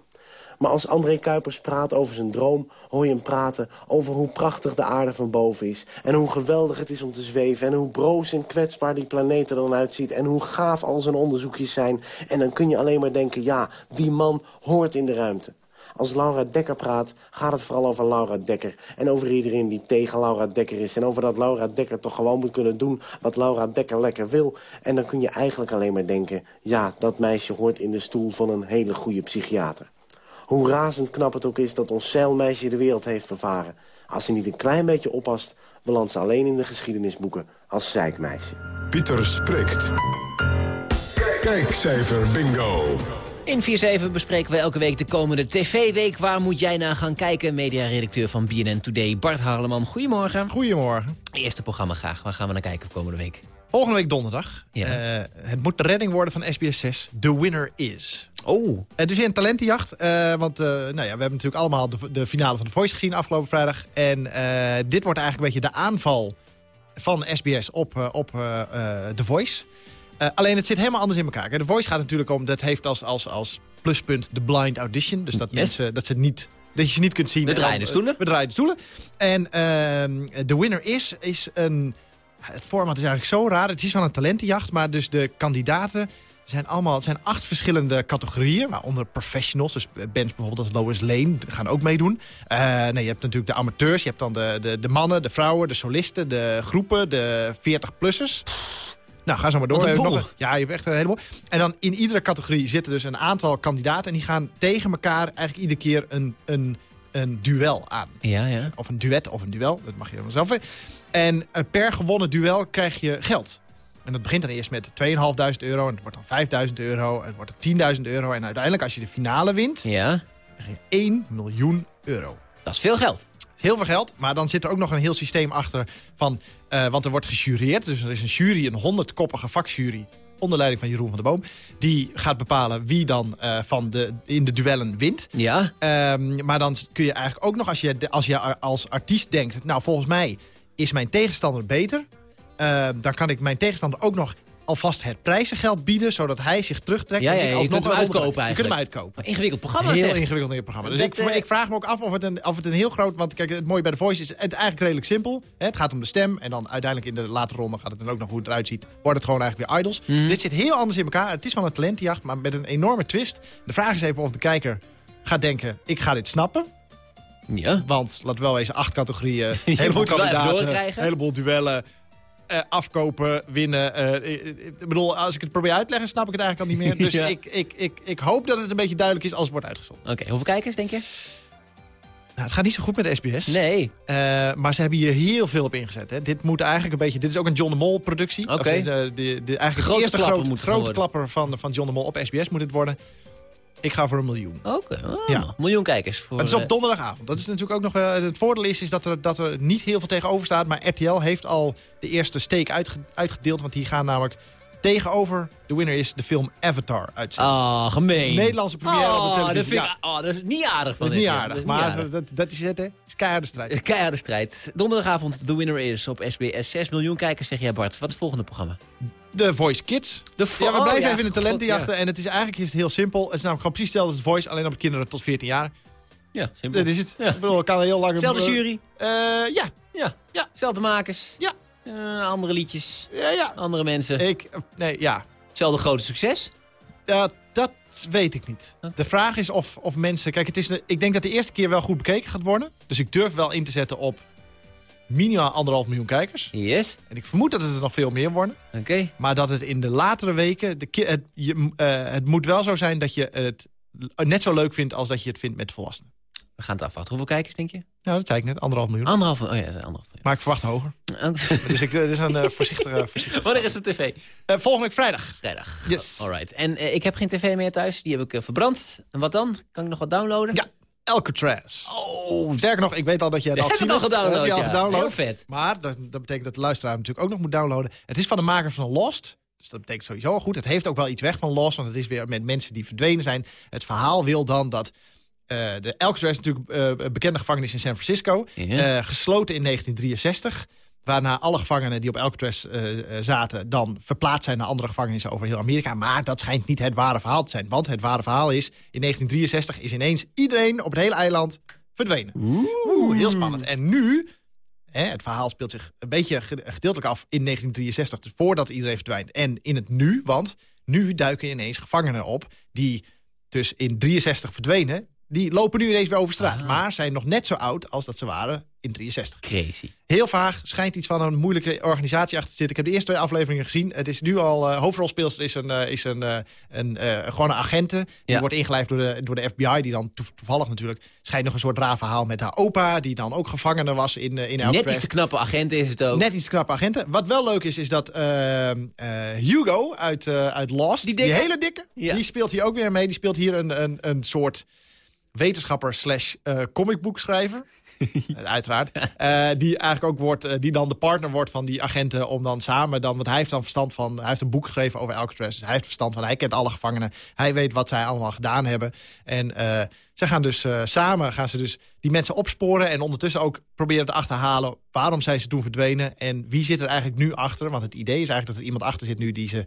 S15: Maar als André Kuipers praat over zijn droom... hoor je hem praten over hoe prachtig de aarde van boven is... en hoe geweldig het is om te zweven... en hoe broos en kwetsbaar die planeet er dan uitziet... en hoe gaaf al zijn onderzoekjes zijn. En dan kun je alleen maar denken... ja, die man hoort in de ruimte. Als Laura Dekker praat, gaat het vooral over Laura Dekker. En over iedereen die tegen Laura Dekker is. En over dat Laura Dekker toch gewoon moet kunnen doen wat Laura Dekker lekker wil. En dan kun je eigenlijk alleen maar denken... ja, dat meisje hoort in de stoel van een hele goede psychiater. Hoe razend knap het ook is dat ons zeilmeisje de wereld heeft bevaren. Als ze niet een klein beetje oppast, belandt ze alleen in de geschiedenisboeken als zeikmeisje.
S5: Pieter spreekt. Kijkcijfer bingo.
S6: In 4-7 bespreken we elke week de komende tv-week. Waar moet jij naar gaan kijken? Mediaredacteur van BNN Today, Bart Harleman. Goedemorgen.
S16: Goedemorgen.
S6: Eerste programma graag. Waar gaan we naar kijken de komende week?
S16: Volgende week donderdag.
S6: Ja.
S16: Eh, het moet de redding worden van SBS 6. The winner is.
S6: Oh.
S16: Het is weer een talentenjacht. eh, want eh, nou ja, we hebben natuurlijk allemaal de, de finale van The Voice gezien afgelopen vrijdag. En eh, dit wordt eigenlijk een beetje de aanval van SBS op, eh, op eh, eh, The Voice. Eh, alleen het zit helemaal anders in elkaar. The Voice gaat natuurlijk om, dat heeft als, als, als pluspunt de blind audition. Dus dat,
S6: Yes.
S16: mensen, dat, ze niet, dat je ze niet kunt zien.
S6: De
S16: En dan-
S6: draaiende stoelen.
S16: De draaiende stoelen. En ehm The Winner is, is een... Het format is eigenlijk zo raar. Het is van een talentenjacht, maar dus de kandidaten zijn allemaal... Het zijn acht verschillende categorieën, waaronder professionals. Dus bands bijvoorbeeld als Lois Lane gaan ook meedoen. Eh, nee, je hebt natuurlijk de amateurs, je hebt dan de, de, de mannen, de vrouwen, de solisten, de groepen, de 40-plussers. Nou, ga zo maar door.
S6: Een
S16: ja, je hebt echt een heleboel. En dan in iedere categorie zitten dus een aantal kandidaten... en die gaan tegen elkaar eigenlijk iedere keer een, een, een duel aan.
S6: Ja, ja.
S16: Of een duet of een duel, dat mag je helemaal zelf weten. En eh, per gewonnen duel krijg je geld. En dat begint dan eerst met 2.500 euro. En het wordt dan 5.000 euro. En het wordt dan 10.000 euro. En uiteindelijk, als je de finale wint,
S6: Ja.
S16: krijg je 1 miljoen euro.
S6: Dat is veel geld.
S16: Heel veel geld, maar dan zit er ook nog een heel systeem achter van... eh, want er wordt gejureerd, dus er is een jury, een honderdkoppige vakjury... onder leiding van Jeroen van der Boom. Die gaat bepalen wie dan eh, van de, in de duellen wint.
S6: Ja.
S16: Ehm, maar dan kun je eigenlijk ook nog, als je, als je als artiest denkt... nou, volgens mij is mijn tegenstander beter... eh, dan kan ik mijn tegenstander ook nog alvast het prijzengeld bieden... zodat hij zich terugtrekt.
S6: Ja, ja, je kunt hem uitkopen.
S16: Je kunt hem uitkopen.
S6: Ingewikkeld programma
S16: Heel
S6: zeg.
S16: ingewikkeld programma. Dus
S6: Dat,
S16: ik,
S6: eh,
S16: ik vraag me ook af of het, een, of het een heel groot... Want kijk, het mooie bij The Voice is het eigenlijk redelijk simpel. Hè, het gaat om de stem. En dan uiteindelijk in de latere ronde gaat het dan ook nog hoe het eruit ziet. Wordt het gewoon eigenlijk weer idols.
S6: Mhm.
S16: Dit zit heel anders in elkaar. Het is van een talentenjacht, maar met een enorme twist. De vraag is even of de kijker gaat denken... ik ga dit snappen.
S6: Ja.
S16: Want, we wel wezen, acht categorieën.
S6: Je
S16: heleboel kandidaten, een heleboel duellen. eh, afkopen, winnen. eh, ik, ik- bedoel, als ik het probeer uit te leggen, snap ik het eigenlijk al niet meer. Dus
S6: Ja.
S16: ik, ik, ik, ik hoop dat het een beetje duidelijk is als het wordt uitgezonden.
S6: Oké, hoeveel kijkers denk je?
S16: Nou, het gaat niet zo goed met de SBS.
S6: Nee.
S16: Eh, maar ze hebben hier heel veel op ingezet. Hè. Dit moet eigenlijk een beetje. Dit is ook een John de Mol productie.
S6: Oké.
S16: Eh, de, de, eigenlijk
S6: Grote
S16: de eerste
S6: klapper
S16: grote,
S6: worden.
S16: klapper van, van John de Mol op SBS moet dit worden. Ik ga voor een miljoen.
S6: Oké, oh,
S16: Ja.
S6: miljoen kijkers. Voor,
S16: het is
S6: eh,
S16: op donderdagavond. Dat is natuurlijk ook nog. eh, het voordeel is, is dat, er, dat er niet heel veel tegenover staat. Maar RTL heeft al de eerste steek uitge- uitgedeeld. Want die gaan namelijk tegenover. De winner is de film Avatar uitzenden.
S6: Ah, gemeen.
S16: Nederlandse première
S6: oh,
S16: op de televisie.
S6: Dat, vind ik,
S16: ja,
S6: oh, dat is niet aardig van
S16: dat is niet aardig.
S6: Dat is niet
S16: maar
S6: aardig.
S16: Dat, dat is het, hè? is keiharde strijd.
S6: Keiharde strijd. Donderdagavond The Winner is op SBS. 6 miljoen kijkers, zeg jij Bart. Wat is het volgende programma?
S16: De Voice Kids.
S6: De
S16: Ja, we
S6: oh,
S16: blijven
S6: ja,
S16: even in de talentenjachten.
S6: God, ja.
S16: En het is eigenlijk is het heel simpel. Het is namelijk gewoon precies hetzelfde als The Voice. Alleen op kinderen tot 14 jaar.
S6: Ja, simpel.
S16: Dat is het. Ik bedoel, ik kan heel lang...
S6: Zelfde jury?
S16: Eh, ja.
S6: Ja.
S16: ja.
S6: Zelfde makers?
S16: Ja.
S6: Eh, andere liedjes?
S16: Ja, ja.
S6: Andere mensen?
S16: Ik, nee, ja.
S6: Hetzelfde grote succes?
S16: Dat, dat weet ik niet. De vraag is of, of mensen... Kijk, het is de, ik denk dat de eerste keer wel goed bekeken gaat worden. Dus ik durf wel in te zetten op minimaal anderhalf miljoen kijkers.
S6: Yes.
S16: En ik vermoed dat het er nog veel meer worden.
S6: Oké.
S16: Maar dat het in de latere weken... De, het, je, eh, het moet wel zo zijn dat je het net zo leuk vindt als dat je het vindt met volwassenen.
S6: We gaan het afwachten. Hoeveel kijkers, denk je?
S16: Nou, dat zei ik net. Anderhalf miljoen.
S6: Anderhalf, oh ja, anderhalf miljoen.
S16: Maar ik verwacht hoger.
S6: Oké.
S16: Dus ik, dit is een eh, voorzichtige... voorzichtige
S6: Wanneer is het op tv?
S16: Eh, volgende week vrijdag.
S6: Vrijdag.
S16: Yes.
S6: Alright. En eh, ik heb geen tv meer thuis. Die heb ik eh, verbrand. En wat dan? Kan ik nog wat downloaden?
S16: Ja. Alcatraz.
S6: Oh.
S16: Sterker nog, ik weet al dat jij het al
S6: Heb al
S16: hebt.
S6: gedownload,
S16: Heb je al
S6: ja.
S16: gedownload.
S6: Heel vet.
S16: Maar dat, dat betekent dat de luisteraar natuurlijk ook nog moet downloaden. Het is van de makers van Lost. Dus dat betekent sowieso al goed. Het heeft ook wel iets weg van Lost. Want het is weer met mensen die verdwenen zijn. Het verhaal wil dan dat... eh, de Alcatraz is natuurlijk eh, een bekende gevangenis in San Francisco. Eh, gesloten in 1963. Waarna alle gevangenen die op Alcatraz eh, eh, zaten... dan verplaatst zijn naar andere gevangenissen over heel Amerika. Maar dat schijnt niet het ware verhaal te zijn. Want het ware verhaal is... in 1963 is ineens iedereen op het hele eiland verdwenen. Oeh, heel spannend. En nu... Hè, het verhaal speelt zich een beetje ge- gedeeltelijk af in 1963. Dus voordat iedereen verdwijnt. En in het nu, want nu duiken ineens gevangenen op... die dus in 63 verdwenen... die lopen nu ineens weer over straat. Maar zijn nog net zo oud als dat ze waren in 63.
S6: Crazy.
S16: Heel vaag, schijnt iets van een moeilijke organisatie achter te zitten. Ik heb de eerste twee afleveringen gezien. Het is nu al, eh hoofdrolspeelster is een, eh, is een, eh, een gewoon een agente. Die
S6: Ja.
S16: wordt ingelijfd door de, door de FBI, die dan toev- toevallig natuurlijk... schijnt nog een soort raar verhaal met haar opa... die dan ook gevangene was in, in
S6: Net iets te knappe agent is het ook.
S16: Net iets te knappe agenten. Wat wel leuk is, is dat Hugo uit, uit Lost... Die,
S6: dikke?
S16: hele dikke,
S6: Ja.
S16: die speelt hier ook weer mee. Die speelt hier een, een, een soort wetenschapper slash eh, comicboekschrijver. Eh, Uiteraard. Eh, die eigenlijk ook wordt, die dan de partner wordt van die agenten om dan samen dan, want hij heeft dan verstand van, hij heeft een boek geschreven over Alcatraz. Dus hij heeft verstand van, hij kent alle gevangenen. Hij weet wat zij allemaal gedaan hebben. En ze gaan dus samen, gaan ze dus die mensen opsporen en ondertussen ook proberen te achterhalen waarom zijn ze toen verdwenen en wie zit er eigenlijk nu achter. Want het idee is eigenlijk dat er iemand achter zit nu die ze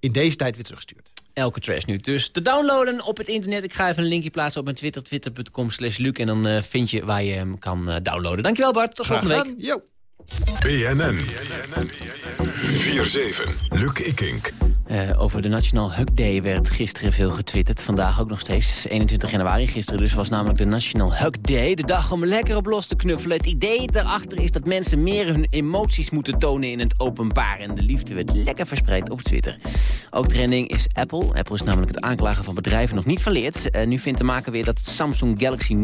S16: in deze tijd weer terugstuurt.
S6: Elke trash nu dus te downloaden op het internet. Ik ga even een linkje plaatsen op mijn Twitter, twitter.com slash Luc. En dan eh, vind je waar je hem kan eh, downloaden. Dankjewel Bart, tot
S16: Graag
S6: volgende week.
S16: Yo.
S5: BNN. 4-7. Luc Ikink.
S6: Eh, over de National Hug Day werd gisteren veel getwitterd. Vandaag ook nog steeds. 21 januari gisteren dus was namelijk de National Hug Day. De dag om lekker op los te knuffelen. Het idee daarachter is dat mensen meer hun emoties moeten tonen in het openbaar. En de liefde werd lekker verspreid op Twitter. Ook trending is Apple. Apple is namelijk het aanklagen van bedrijven nog niet verleerd. Eh, nu vindt de maker weer dat Samsung Galaxy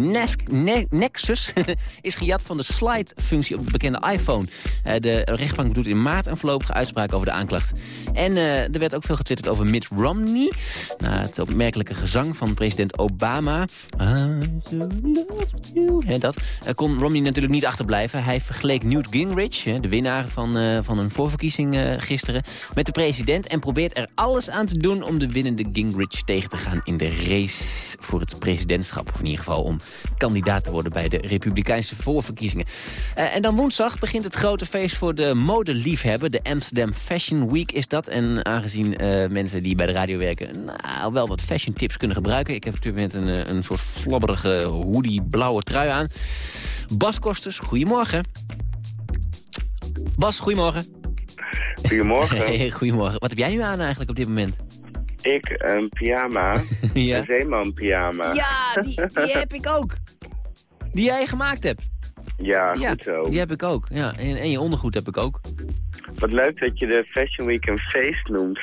S6: Nexus is gejat van de slide-functie op de bekende iPhone. Eh, de rechtbank doet in maart een voorlopige uitspraak over de aanklacht. En er werd ook veel getwitterd over Mitt Romney. Na het opmerkelijke gezang van president Obama. Hè, dat. Kon Romney natuurlijk niet achterblijven. Hij vergeleek Newt Gingrich, de winnaar van, eh, van een voorverkiezing eh, gisteren, met de president. En probeert er alles aan te doen om de winnende Gingrich tegen te gaan in de race voor het presidentschap. Of in ieder geval om kandidaat te worden bij de republikeinse voorverkiezingen. Eh, en dan woensdag begint het grote feest voor de modeliefhebber. De Amsterdam Fashion Week is dat. En aangezien eh, mensen die bij de radio werken nou, wel wat fashion tips kunnen gebruiken. Ik heb op dit moment een, eh, een soort flabberige hoodie blauwe trui aan. Bas Kosters, goedemorgen. Bas, goedemorgen.
S12: Goedemorgen.
S6: Goedemorgen. Wat heb jij nu aan eigenlijk op dit moment?
S12: Ik, een pyjama.
S6: Ja.
S12: Een zeeman pyjama.
S6: Ja, die, die heb ik ook. Die jij gemaakt hebt.
S12: Ja,
S6: Ja,
S12: goed zo.
S6: die heb ik ook. Ja, en, en je ondergoed heb ik ook.
S12: Wat leuk dat je de Fashion Week een feest noemt.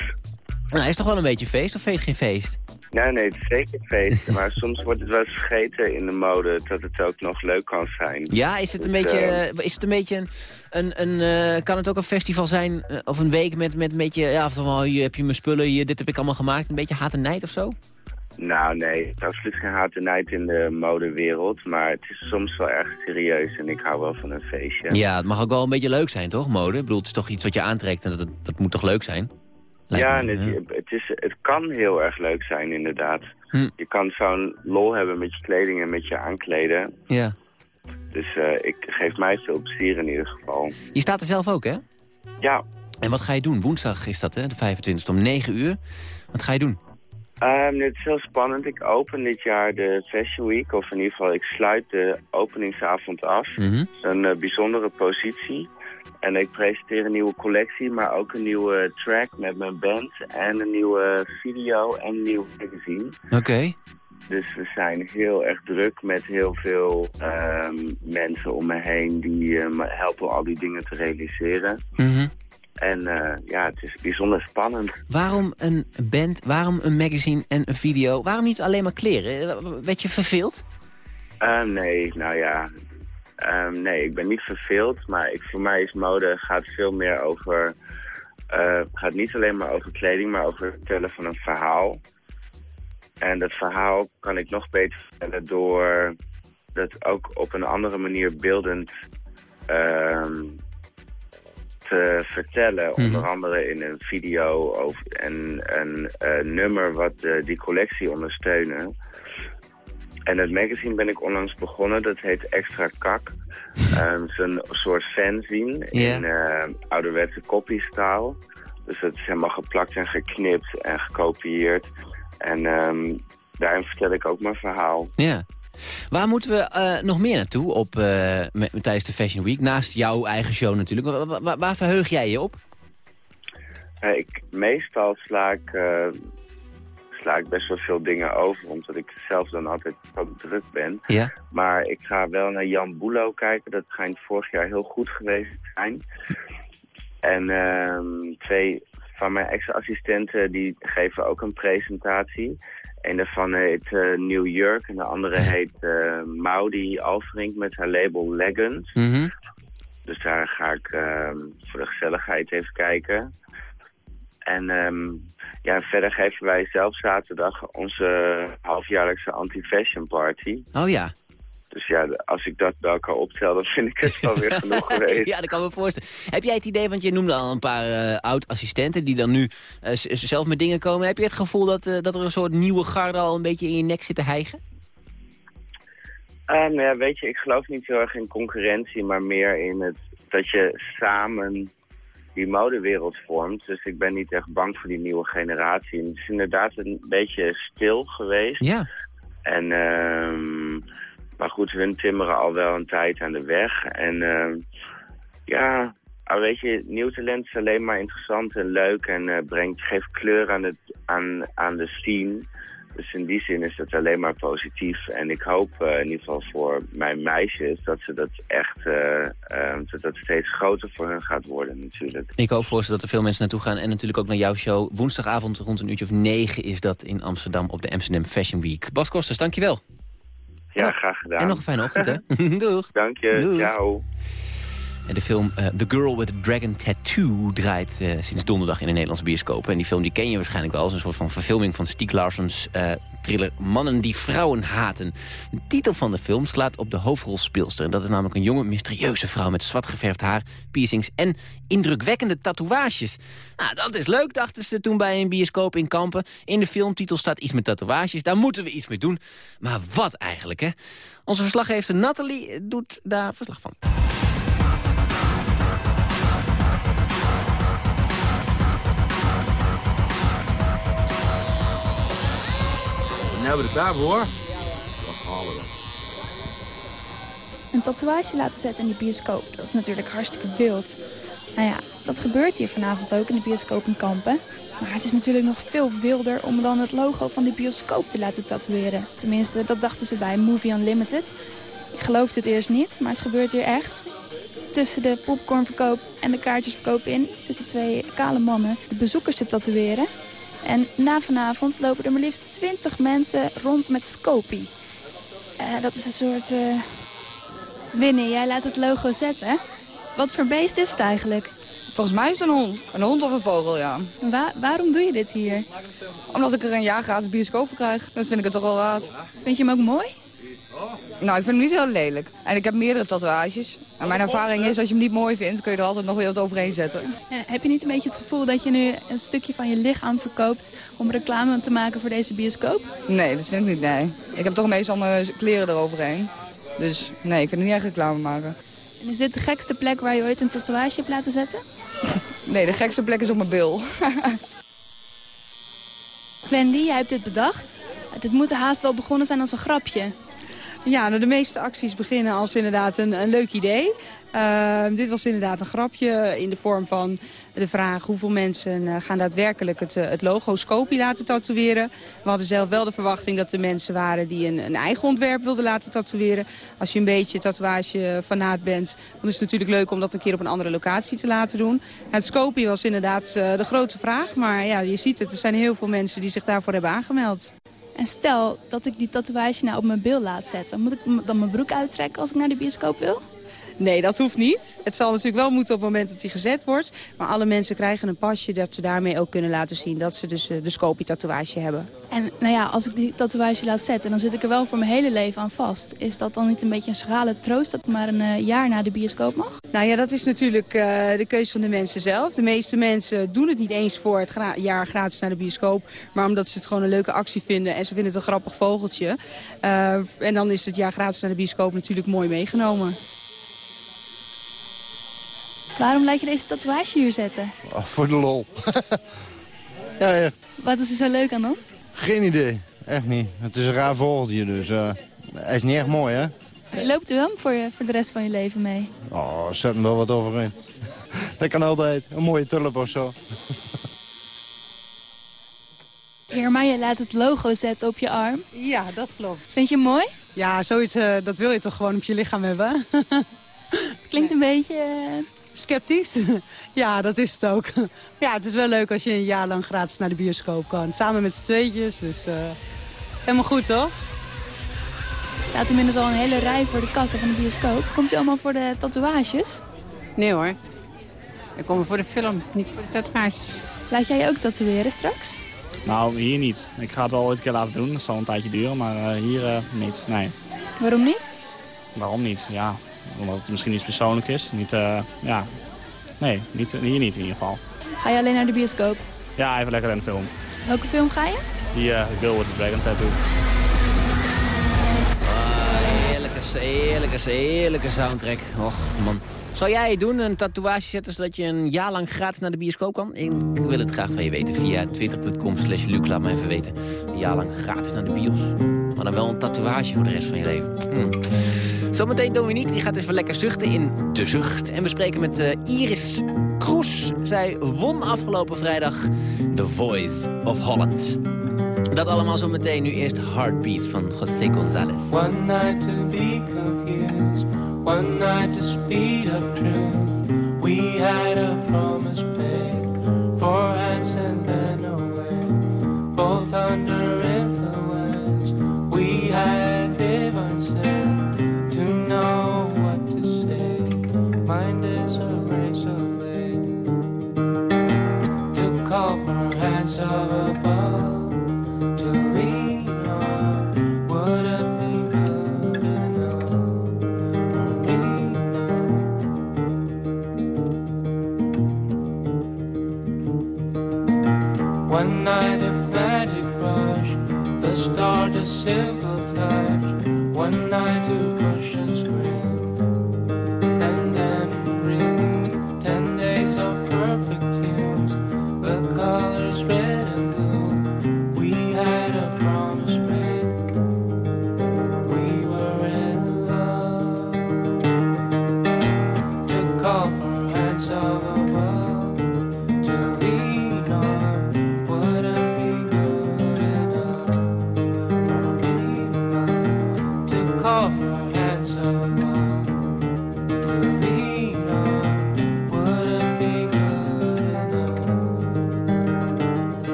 S6: Nou, is toch wel een beetje feest of feest geen feest?
S12: Nou, nee, het is zeker feest. maar soms wordt het wel eens vergeten in de mode dat het ook nog leuk kan zijn.
S6: Ja, is het een
S12: Dus,
S6: beetje,
S12: eh,
S6: eh, is het een beetje een, een, een eh, kan het ook een festival zijn eh, of een week met, met een beetje, ja, of van, hier heb je mijn spullen, hier, dit heb ik allemaal gemaakt, een beetje haat en nijd of zo?
S12: Nou nee, het is absoluut geen haat en nijd in de modewereld. Maar het is soms wel erg serieus en ik hou wel van een feestje.
S6: Ja, het mag ook wel een beetje leuk zijn, toch, mode? Ik bedoel, het is toch iets wat je aantrekt en dat, dat moet toch leuk zijn? Lijkt
S12: ja,
S6: me,
S12: en het, het, is, het kan heel erg leuk zijn inderdaad.
S6: Hm.
S12: Je kan zo'n lol hebben met je kleding en met je aankleden.
S6: Ja.
S12: Dus eh ik geef mij veel plezier in ieder geval.
S6: Je staat er zelf ook, hè?
S12: Ja.
S6: En wat ga je doen? Woensdag is dat, hè? De 25e om 9 uur. Wat ga je doen?
S12: Ehm, het is heel spannend. Ik open dit jaar de Fashion Week. Of in ieder geval, ik sluit de openingsavond af.
S6: Mhm.
S12: Een eh, bijzondere positie. En ik presenteer een nieuwe collectie, maar ook een nieuwe track met mijn band. En een nieuwe video en een nieuw magazine.
S6: Oké.
S12: Dus we zijn heel erg druk met heel veel ehm, mensen om me heen die eh, me helpen al die dingen te realiseren.
S6: Mhm.
S12: En eh, ja, het is bijzonder spannend.
S6: Waarom een band, waarom een magazine en een video? Waarom niet alleen maar kleren? Werd je verveeld?
S12: Eh, nee, nou ja. Ehm, nee, ik ben niet verveeld, maar ik, voor mij is mode gaat veel meer over... eh, gaat niet alleen maar over kleding, maar over het vertellen van een verhaal. En dat verhaal kan ik nog beter vertellen door dat ook op een andere manier beeldend ehm, te vertellen.
S17: Mhm.
S12: Onder andere in een video over, en een eh, nummer wat eh, die collectie ondersteunen. En het magazine ben ik onlangs begonnen, dat heet Extra Kak. Ehm, het is een soort fanzine in eh, ouderwetse kopiestaal. Dus het is helemaal geplakt en geknipt en gekopieerd. En ehm, daarin vertel ik ook mijn verhaal.
S6: Ja. Waar moeten we eh, nog meer naartoe op, eh, met, tijdens de Fashion Week? Naast jouw eigen show natuurlijk. Wa- wa- wa- waar verheug jij je op?
S12: Eh, ik, meestal sla ik, sla ik best wel veel dingen over, omdat ik zelf dan altijd ook druk ben.
S6: Ja.
S12: Maar ik ga wel naar Jan Boelo kijken. Dat schijnt vorig jaar heel goed geweest te zijn. En ehm, twee van mijn ex-assistenten die geven ook een presentatie. Een daarvan heet eh, New York en de andere heet eh Maudi Alverink met haar label Legend.
S6: Mhm.
S12: Dus daar ga ik ehm, voor de gezelligheid even kijken. En ehm, ja, verder geven wij zelf zaterdag onze halfjaarlijkse anti-fashion party.
S6: Oh ja.
S12: Dus ja, als ik dat bij elkaar optel, dan vind ik het wel weer genoeg geweest.
S6: ja, dat kan me voorstellen. Heb jij het idee, want je noemde al een paar eh, oud-assistenten... die dan nu eh, zelf met dingen komen. Heb je het gevoel dat, eh, dat er een soort nieuwe garde al een beetje in je nek zit te hijgen?
S12: Nou ja, weet je, ik geloof niet heel erg in concurrentie, maar meer in het dat je samen die modewereld vormt. Dus ik ben niet echt bang voor die nieuwe generatie. En het is inderdaad een beetje stil geweest.
S6: Ja.
S12: En, ehm, maar goed, hun timmeren al wel een tijd aan de weg. En ehm, ja, weet je, nieuw talent is alleen maar interessant en leuk en eh, brengt, geeft kleur aan, het, aan, aan de scene. Dus in die zin is het alleen maar positief. En ik hoop eh, in ieder geval voor mijn meisjes dat ze dat echt, eh, dat dat steeds groter voor hen gaat worden natuurlijk.
S6: Ik hoop voor ze dat er veel mensen naartoe gaan. En natuurlijk ook naar jouw show. Woensdagavond rond een uurtje of negen is dat in Amsterdam op de Amsterdam Fashion Week. Bas Kosters, dankjewel.
S12: Ja, graag gedaan.
S6: En nog een fijne ochtend, hè? Doeg.
S12: Dank je,
S6: Doeg.
S12: ciao.
S6: En de film eh, The Girl with the Dragon Tattoo draait eh, sinds donderdag in de Nederlandse bioscopen. En die film die ken je waarschijnlijk wel als een soort van verfilming van Stieg Larssons eh, thriller Mannen die vrouwen haten. De titel van de film slaat op de hoofdrolspeelster. En dat is namelijk een jonge, mysterieuze vrouw met zwart geverfd haar, piercings en indrukwekkende tatoeages. Nou, dat is leuk, dachten ze toen bij een bioscoop in Kampen. In de filmtitel staat iets met tatoeages, daar moeten we iets mee doen. Maar wat eigenlijk, hè? Onze verslaggever Nathalie doet daar verslag van.
S17: Hebben we het daar hoor. Dan halen we.
S18: Een tatoeage laten zetten in de bioscoop, dat is natuurlijk hartstikke wild. Nou ja, dat gebeurt hier vanavond ook in de bioscoop in Kampen. Maar het is natuurlijk nog veel wilder om dan het logo van de bioscoop te laten tatoeëren. Tenminste, dat dachten ze bij Movie Unlimited. Ik geloofde het eerst niet, maar het gebeurt hier echt. Tussen de popcornverkoop en de kaartjesverkoop in zitten twee kale mannen de bezoekers te tatoeëren. En na vanavond lopen er maar liefst 20 mensen rond met Scopie. Eh, dat is een soort... eh, Winnie, jij laat het logo zetten. Wat voor beest is het eigenlijk?
S19: Volgens mij is het een hond. Een hond of een vogel, ja.
S18: Waar, waarom doe je dit hier?
S19: Omdat ik er een jaar gratis bioscoop voor krijg. Dat vind ik het toch wel waard.
S18: Vind je hem ook mooi?
S19: Nou, ik vind hem niet heel lelijk. En ik heb meerdere tatoeages. En mijn ervaring is, als je hem niet mooi vindt, kun je er altijd nog weer wat overheen zetten.
S18: Ja, heb je niet een beetje het gevoel dat je nu een stukje van je lichaam verkoopt... om reclame te maken voor deze bioscoop?
S19: Nee, dat vind ik niet, nee. Ik heb toch meestal mijn kleren eroverheen. Dus nee, ik vind het niet echt reclame maken.
S18: En is dit de gekste plek waar je ooit een tatoeage hebt laten zetten?
S19: Nee, de gekste plek is op mijn bil.
S18: Wendy, jij hebt dit bedacht. Dit moet haast wel begonnen zijn als een grapje.
S20: Ja, nou, de meeste acties beginnen als inderdaad een, een leuk idee. Uh, dit was inderdaad een grapje in de vorm van de vraag hoeveel mensen uh, gaan daadwerkelijk het, het logo Scopie laten tatoeëren. We hadden zelf wel de verwachting dat er mensen waren die een, een eigen ontwerp wilden laten tatoeëren. Als je een beetje tatoeage fanaat bent, dan is het natuurlijk leuk om dat een keer op een andere locatie te laten doen. Het Scopie was inderdaad de grote vraag, maar ja, je ziet het, er zijn heel veel mensen die zich daarvoor hebben aangemeld.
S18: En stel dat ik die tatoeage nou op mijn bil laat zetten. Moet ik dan mijn broek uittrekken als ik naar de bioscoop wil?
S20: Nee, dat hoeft niet. Het zal natuurlijk wel moeten op het moment dat hij gezet wordt. Maar alle mensen krijgen een pasje dat ze daarmee ook kunnen laten zien... dat ze dus de Scopie-tatoeage hebben.
S18: En nou ja, als ik die tatoeage laat zetten... dan zit ik er wel voor mijn hele leven aan vast. Is dat dan niet een beetje een schrale troost... dat ik maar een uh, jaar naar de bioscoop mag?
S20: Nou ja, dat is natuurlijk uh, de keuze van de mensen zelf. De meeste mensen doen het niet eens voor het gra jaar gratis naar de bioscoop... maar omdat ze het gewoon een leuke actie vinden... en ze vinden het een grappig vogeltje. En dan is het jaar gratis naar de bioscoop natuurlijk mooi meegenomen.
S18: Waarom laat je deze tatoeage hier zetten?
S21: Oh, voor de lol. ja, echt.
S18: Wat is er zo leuk aan dan?
S21: Geen idee. Echt niet. Het is een raar vogeltje, dus uh, hij is niet echt mooi, hè?
S18: Loopt u hem voor, je, voor de rest van je leven mee?
S21: Oh, zet hem wel wat overheen. Dat kan altijd. Een mooie tulp of zo.
S18: Hermanje laat het logo zetten op je arm.
S20: Ja, dat klopt.
S18: Vind je mooi?
S20: Ja, zoiets, uh, dat wil je toch gewoon op je lichaam hebben?
S18: Klinkt een beetje... Uh...
S20: Sceptisch? ja, dat is het ook. ja, het is wel leuk als je een jaar lang gratis naar de bioscoop kan. Samen met z'n tweetjes, dus uh, helemaal goed, toch?
S18: Er staat inmiddels al een hele rij voor de kassa van de bioscoop. Komt u allemaal voor de tatoeages?
S22: Nee hoor. Ik kom voor de film, niet voor de tatoeages.
S18: Laat jij je ook tatoeëren straks?
S23: Nou, hier niet. Ik ga het wel ooit een keer laten doen. Dat zal een tijdje duren, maar uh, hier uh, niet. Nee.
S18: Waarom niet?
S23: Waarom niet? Ja, omdat het misschien iets persoonlijk is. Niet, uh, ja. Nee, niet, hier niet in ieder geval.
S18: Ga je alleen naar de bioscoop?
S23: Ja, even lekker de film.
S18: Welke film ga je?
S23: Die uh, Girl with the Dragon Tattoo.
S6: Ah, heerlijke, heerlijke, heerlijke soundtrack. Och, man. Zou jij doen, een tatoeage zetten, zodat je een jaar lang gratis naar de bioscoop kan? Ik wil het graag van je weten via twitter.com slash Luc. Laat me even weten. Een jaar lang gratis naar de bios. Maar dan wel een tatoeage voor de rest van je leven. Hm. Zometeen Dominique, die gaat even lekker zuchten in De Zucht. En we spreken met uh, Iris Kroes. Zij won afgelopen vrijdag The Voice of Holland. Dat allemaal zometeen. Nu eerst Heartbeat van José González.
S24: One night to be confused. One night to speed up truth. We had a promise made. Four hands and then away. Both under influence. We had for hands of above. To lean on. Would it be good enough for me? One night of magic rush, the start a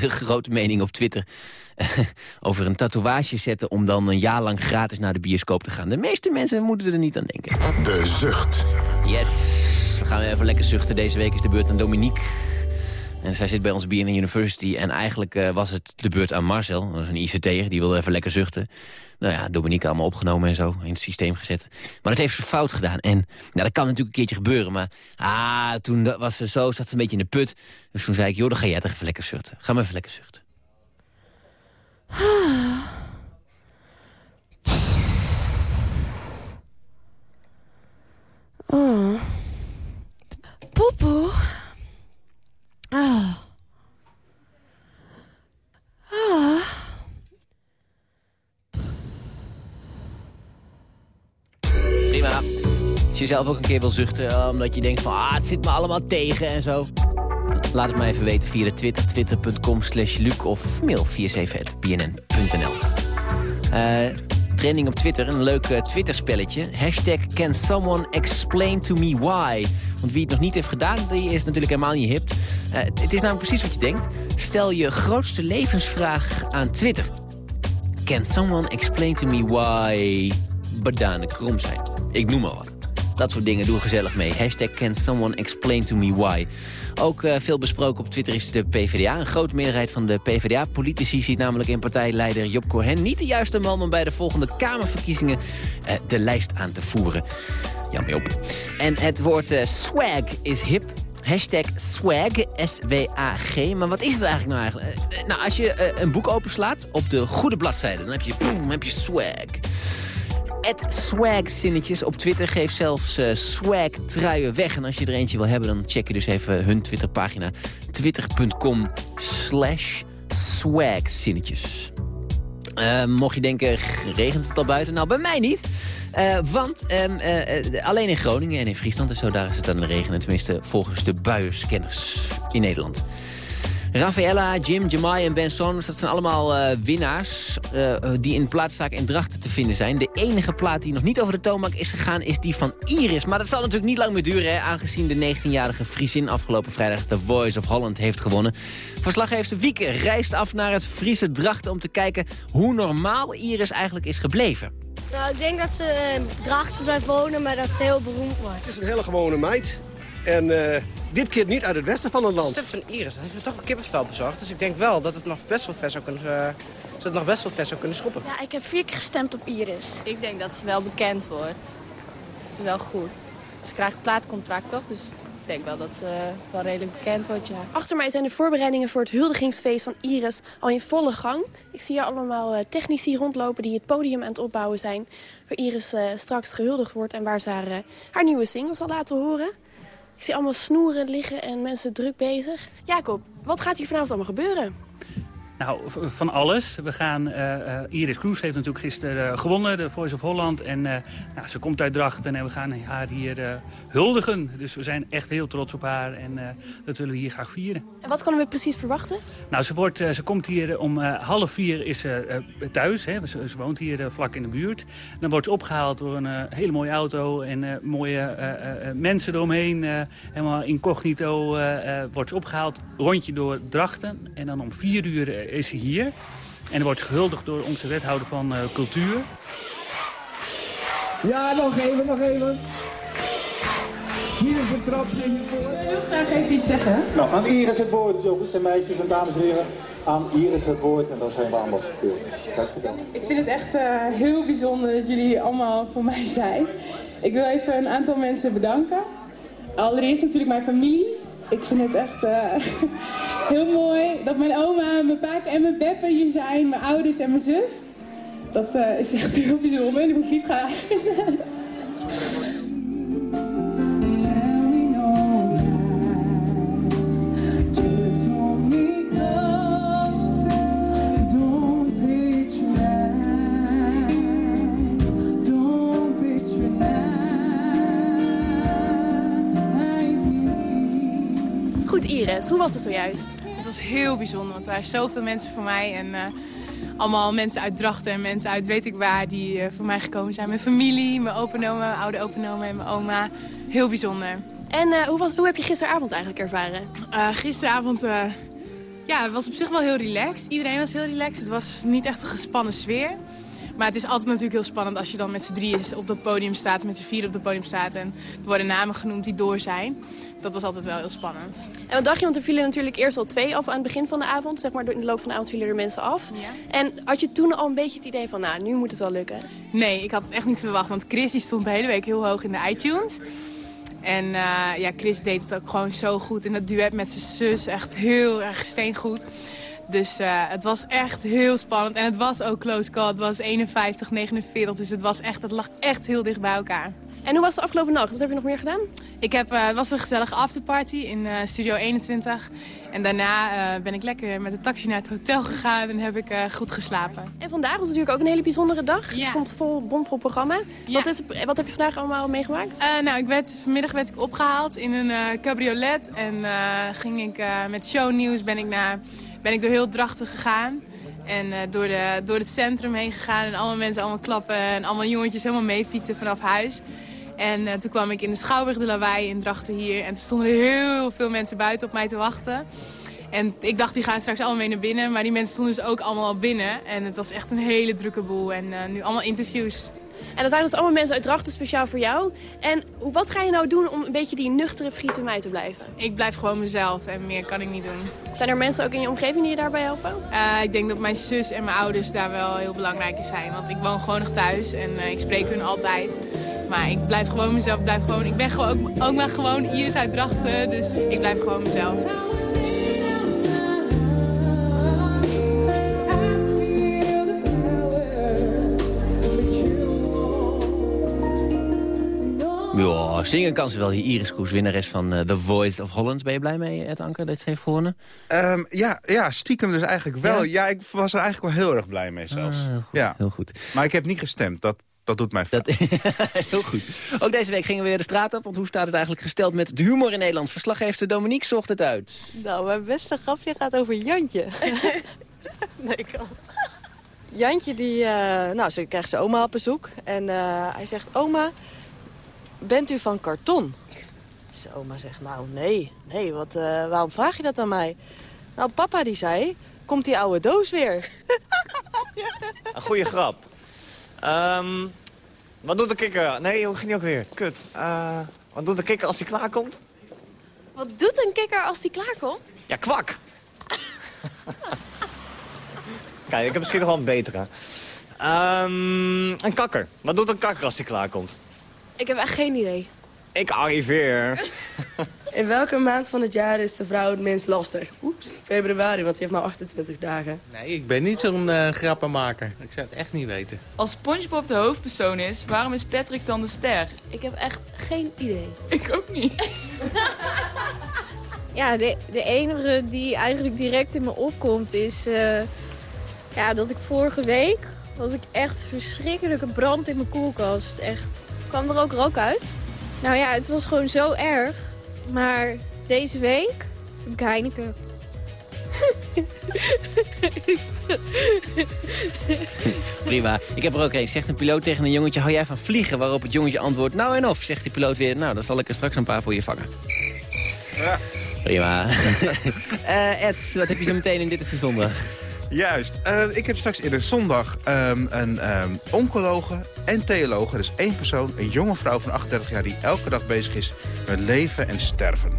S6: de grote mening op Twitter. over een tatoeage zetten om dan een jaar lang gratis naar de bioscoop te gaan. De meeste mensen moeten er niet aan denken.
S5: De zucht.
S6: Yes, we gaan even lekker zuchten. Deze week is de beurt aan Dominique. En zij zit bij ons BNN University. En eigenlijk uh, was het de beurt aan Marcel. Dat is een ICT'er, die wilde even lekker zuchten. Nou ja, Dominique allemaal opgenomen en zo. In het systeem gezet. Maar dat heeft ze fout gedaan. En nou, dat kan natuurlijk een keertje gebeuren. Maar ah, toen was ze zo, zat ze een beetje in de put. Dus toen zei ik, joh, dan ga jij toch even lekker zuchten. Ga maar even lekker zuchten.
S25: Oh. Poepoe. Ah. Ah.
S6: Prima. Als je zelf ook een keer wil zuchten, eh, omdat je denkt van... ah, het zit me allemaal tegen en zo. Laat het mij even weten via de Twitter, twitter.com slash Luc... of mail 47.bnn.nl. Uh, trending op Twitter, een leuk uh, Twitter-spelletje. Hashtag can someone explain to me why? Want wie het nog niet heeft gedaan, die is natuurlijk helemaal niet hip. Uh, het is namelijk precies wat je denkt. Stel je grootste levensvraag aan Twitter. Can someone explain to me why bananen krom zijn? Ik noem maar wat. Dat soort dingen doen gezellig mee. Hashtag can someone explain to me why. Ook uh, veel besproken op Twitter is de PvdA. Een grote meerderheid van de PvdA-politici ziet namelijk in partijleider Job Cohen... niet de juiste man om bij de volgende Kamerverkiezingen uh, de lijst aan te voeren. Jammer op. En het woord uh, swag is hip. Hashtag swag, S-W-A-G. Maar wat is het eigenlijk nou eigenlijk? nou, als je een boek openslaat op de goede bladzijde... dan heb je, boom, heb je swag swag-zinnetjes. Op Twitter geeft zelfs uh, swag-truien weg. En als je er eentje wil hebben, dan check je dus even hun Twitterpagina. Twitter.com slash swag-zinnetjes. Uh, mocht je denken, regent het al buiten? Nou, bij mij niet. Uh, want uh, alleen in Groningen en in Friesland en zo, daar is het aan de regenen. Tenminste, volgens de buienscanners in Nederland. Rafaela, Jim, Jamai en Ben Saunders, dat zijn allemaal uh, winnaars uh, die in plaatstaak in Drachten te vinden zijn. De enige plaat die nog niet over de toonbank is gegaan is die van Iris. Maar dat zal natuurlijk niet lang meer duren, hè, aangezien de 19-jarige Friesin afgelopen vrijdag The Voice of Holland heeft gewonnen. Verslaggever Wieke reist af naar het Friese Drachten om te kijken hoe normaal Iris eigenlijk is gebleven.
S26: Nou, ik denk dat ze uh, Drachten blijft wonen, maar dat ze heel beroemd wordt.
S27: Het is een hele gewone meid. En uh, dit keer niet uit het westen van het land.
S28: Het stuk van Iris, dat heeft me toch een kippenvel bezorgd. Dus ik denk wel dat het nog best wel ver zou kunnen, uh, dat het nog best wel ver zou kunnen schoppen.
S26: Ja, ik heb vier keer gestemd op Iris.
S29: Ik denk dat ze wel bekend wordt. Het is wel goed. Ze krijgt een plaatcontract, toch? Dus ik denk wel dat ze wel redelijk bekend wordt, ja.
S21: Achter mij zijn de voorbereidingen voor het huldigingsfeest van Iris al in volle gang. Ik zie hier allemaal uh, technici rondlopen die het podium aan het opbouwen zijn. Waar Iris uh, straks gehuldigd wordt en waar ze haar, uh, haar nieuwe single zal laten horen. Ik zie allemaal snoeren liggen en mensen druk bezig. Jacob, wat gaat hier vanavond allemaal gebeuren?
S30: Nou, van alles. We gaan, uh, Iris Kroes heeft natuurlijk gisteren uh, gewonnen, de Voice of Holland. En nou, ze komt uit Drachten en we gaan haar hier huldigen. Dus we zijn echt heel trots op haar en dat willen we hier graag vieren.
S21: En wat kunnen we precies verwachten?
S30: Nou, ze, wordt, ze komt hier om half vier is ze thuis. Hè. Ze, ze, woont hier vlak in de buurt. Dan wordt ze opgehaald door een hele mooie auto en mooie mensen eromheen. helemaal incognito wordt ze opgehaald. Rondje door Drachten. En dan om vier uur is hij hier. En wordt gehuldigd door onze wethouder van uh, cultuur.
S31: Ja, nog even, nog even. Hier is een trapje hiervoor. Ik wil
S32: heel graag even iets zeggen.
S31: Nou, aan Iris het woord, jongens en meisjes en dames en heren. Aan Iris het woord en dan zijn we ambassadeurs.
S32: Ik vind het echt uh, heel bijzonder dat jullie allemaal voor mij zijn. Ik wil even een aantal mensen bedanken. Allereerst natuurlijk mijn familie. Ik vind het echt uh, heel mooi dat mijn oma, mijn pa en mijn beppe hier zijn. Mijn ouders en mijn zus. Dat uh, is echt heel bijzonder. Dat moet ik niet gaan
S21: Iris, hoe was het zojuist?
S29: Het was heel bijzonder, want er waren zoveel mensen voor mij. En uh, allemaal mensen uit Drachten en mensen uit weet ik waar die uh, voor mij gekomen zijn. Mijn familie, mijn openoma, mijn oude openoma en mijn oma. Heel bijzonder.
S21: En eh, hoe, was, hoe heb je gisteravond eigenlijk ervaren?
S9: Eh, gisteravond eh, ja, het was op zich wel heel relaxed. Iedereen was heel relaxed. Het was niet echt een gespannen sfeer. Maar het is altijd natuurlijk heel spannend als je dan met z'n drieën op dat podium staat, met z'n vier op dat podium staat en er worden namen genoemd die door zijn. Dat was altijd wel heel spannend.
S21: En wat dacht je, want er vielen natuurlijk eerst al twee af aan het begin van de avond. Zeg maar, in de loop van de avond vielen er mensen af. En had je toen al een beetje het idee van, nou, nu moet het wel lukken?
S9: Nee, ik had het echt niet verwacht, want Chris die stond de hele week heel hoog in de iTunes. En uh, ja, Chris deed het ook gewoon zo goed. In dat duet met zijn zus echt heel erg steengoed. Dus uh, het was echt heel spannend. En het was ook close call. Het was 51, 49. Dus het, was echt, het lag echt heel dicht bij elkaar.
S21: En hoe was de afgelopen nacht? Wat heb je nog meer gedaan?
S9: Ik heb, uh, het was een gezellige afterparty in uh, Studio 21. En daarna ben ik lekker met de taxi naar het hotel gegaan en heb ik goed geslapen.
S21: En vandaag was natuurlijk ook een hele bijzondere dag. Ja. Het stond vol, bomvol programma. Ja. Wat, is, wat, heb je vandaag allemaal meegemaakt?
S9: nou, ik werd, vanmiddag werd ik opgehaald in een cabriolet. En ging ik met shownieuws ben ik naar ben ik door heel Drachten gegaan. En uh, door, de, door het centrum heen gegaan. En allemaal mensen allemaal klappen. En allemaal jongetjes helemaal mee fietsen vanaf huis. En uh, toen kwam ik in de Schouwburg de Lawaai in Drachten hier. En toen stonden heel veel mensen buiten op mij te wachten. En ik dacht, die gaan straks allemaal mee naar binnen. Maar die mensen stonden dus ook allemaal al binnen. En het was echt een hele drukke boel. En uh, nu allemaal interviews.
S21: En dat waren dus allemaal mensen uit Drachten speciaal voor jou. En wat ga je nou doen om een beetje die nuchtere Friet mij te blijven?
S9: Ik blijf gewoon mezelf en meer kan ik niet doen.
S21: Zijn er mensen ook in je omgeving die je daarbij helpen?
S9: Uh, ik denk dat mijn zus en mijn ouders daar wel heel belangrijk in zijn. Want ik woon gewoon nog thuis en uh, ik spreek hun altijd. Maar ik blijf gewoon mezelf, blijf gewoon, ik ben gewoon ook, ook maar gewoon Iris uit Drachten. Dus ik blijf gewoon mezelf.
S6: Ja, zingen kan ze wel. Die Iris Koes, winnares van uh, The Voice of Holland. Ben je blij mee, Ed Anker, dat ze heeft gewonnen?
S33: Um, ja, ja, stiekem dus eigenlijk wel. Ja? ja? ik was er eigenlijk wel heel erg blij mee zelfs.
S6: Ah, heel, goed,
S33: ja.
S6: heel goed.
S33: Maar ik heb niet gestemd. Dat, dat doet mij
S6: dat, Heel goed. Ook deze week gingen we weer de straat op. Want hoe staat het eigenlijk gesteld met de humor in Nederland? Verslaggever Dominique zocht het uit.
S14: Nou, mijn beste grapje gaat over Jantje. nee, kan. Jantje, die, uh, nou, ze krijgt zijn oma op bezoek. En uh, hij zegt, oma, bent u van karton? Zijn oma zegt, nou nee, nee, wat, uh, waarom vraag je dat aan mij? Nou, papa die zei, komt die oude doos weer.
S34: Een goede grap. Um, wat doet de kikker? Nee, hoe ging die ook weer? Kut. Uh, wat doet de kikker als hij klaarkomt?
S21: Wat doet een kikker als hij klaarkomt?
S34: Ja, kwak. Kijk, ik heb misschien nog wel een betere. Um, een kakker. Wat doet een kakker als hij klaarkomt?
S21: Ik heb echt geen idee.
S34: Ik arriveer.
S14: In welke maand van het jaar is de vrouw het minst lastig? Oeps, februari, want die heeft maar 28 dagen.
S35: Nee, ik ben niet zo'n uh, grappenmaker. Ik zou het echt niet weten.
S36: Als SpongeBob de hoofdpersoon is, waarom is Patrick dan de ster?
S21: Ik heb echt geen idee.
S36: Ik ook niet.
S10: ja, de, de enige die eigenlijk direct in me opkomt is... Uh, ja, dat ik vorige week had ik echt verschrikkelijke brand in mijn koelkast. Echt. Kwam er ook rook uit? Nou ja, het was gewoon zo erg. Maar deze week heb ik Heineken.
S6: Prima. Ik heb er ook een. Zegt een piloot tegen een jongetje, hou jij van vliegen? Waarop het jongetje antwoordt, nou en of. Zegt die piloot weer, nou dan zal ik er straks een paar voor je vangen.
S33: Ja.
S6: Prima. uh, Ed, wat heb je zo meteen in Dit is de Zondag?
S33: Juist. Uh, ik heb straks in de zondag um, een um, oncologe en theologe. Dus één persoon, een jonge vrouw van 38 jaar... die elke dag bezig is met leven en sterven.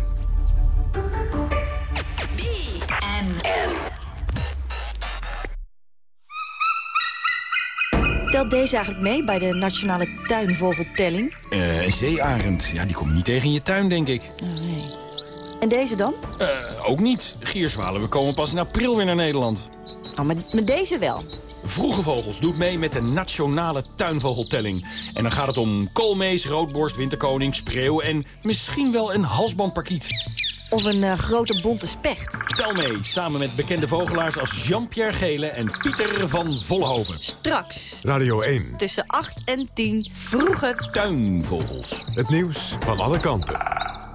S37: Telt deze eigenlijk mee bij de nationale tuinvogeltelling?
S38: Uh, een zeearend. Ja, die kom je niet tegen in je tuin, denk ik.
S37: Oh, nee. En deze dan?
S38: Uh, ook niet. Gierzwalen, we komen pas in april weer naar Nederland.
S37: Oh, maar, maar deze wel.
S38: Vroege Vogels doet mee met de nationale tuinvogeltelling. En dan gaat het om koolmees, roodborst, winterkoning, spreeuw... en misschien wel een halsbandparkiet.
S37: Of een uh, grote bonte specht.
S38: Tel mee, samen met bekende vogelaars als Jean-Pierre Gele en Pieter van Vollenhoven.
S37: Straks.
S5: Radio 1.
S37: Tussen 8 en 10 vroege
S38: tuinvogels.
S5: Het nieuws van alle kanten.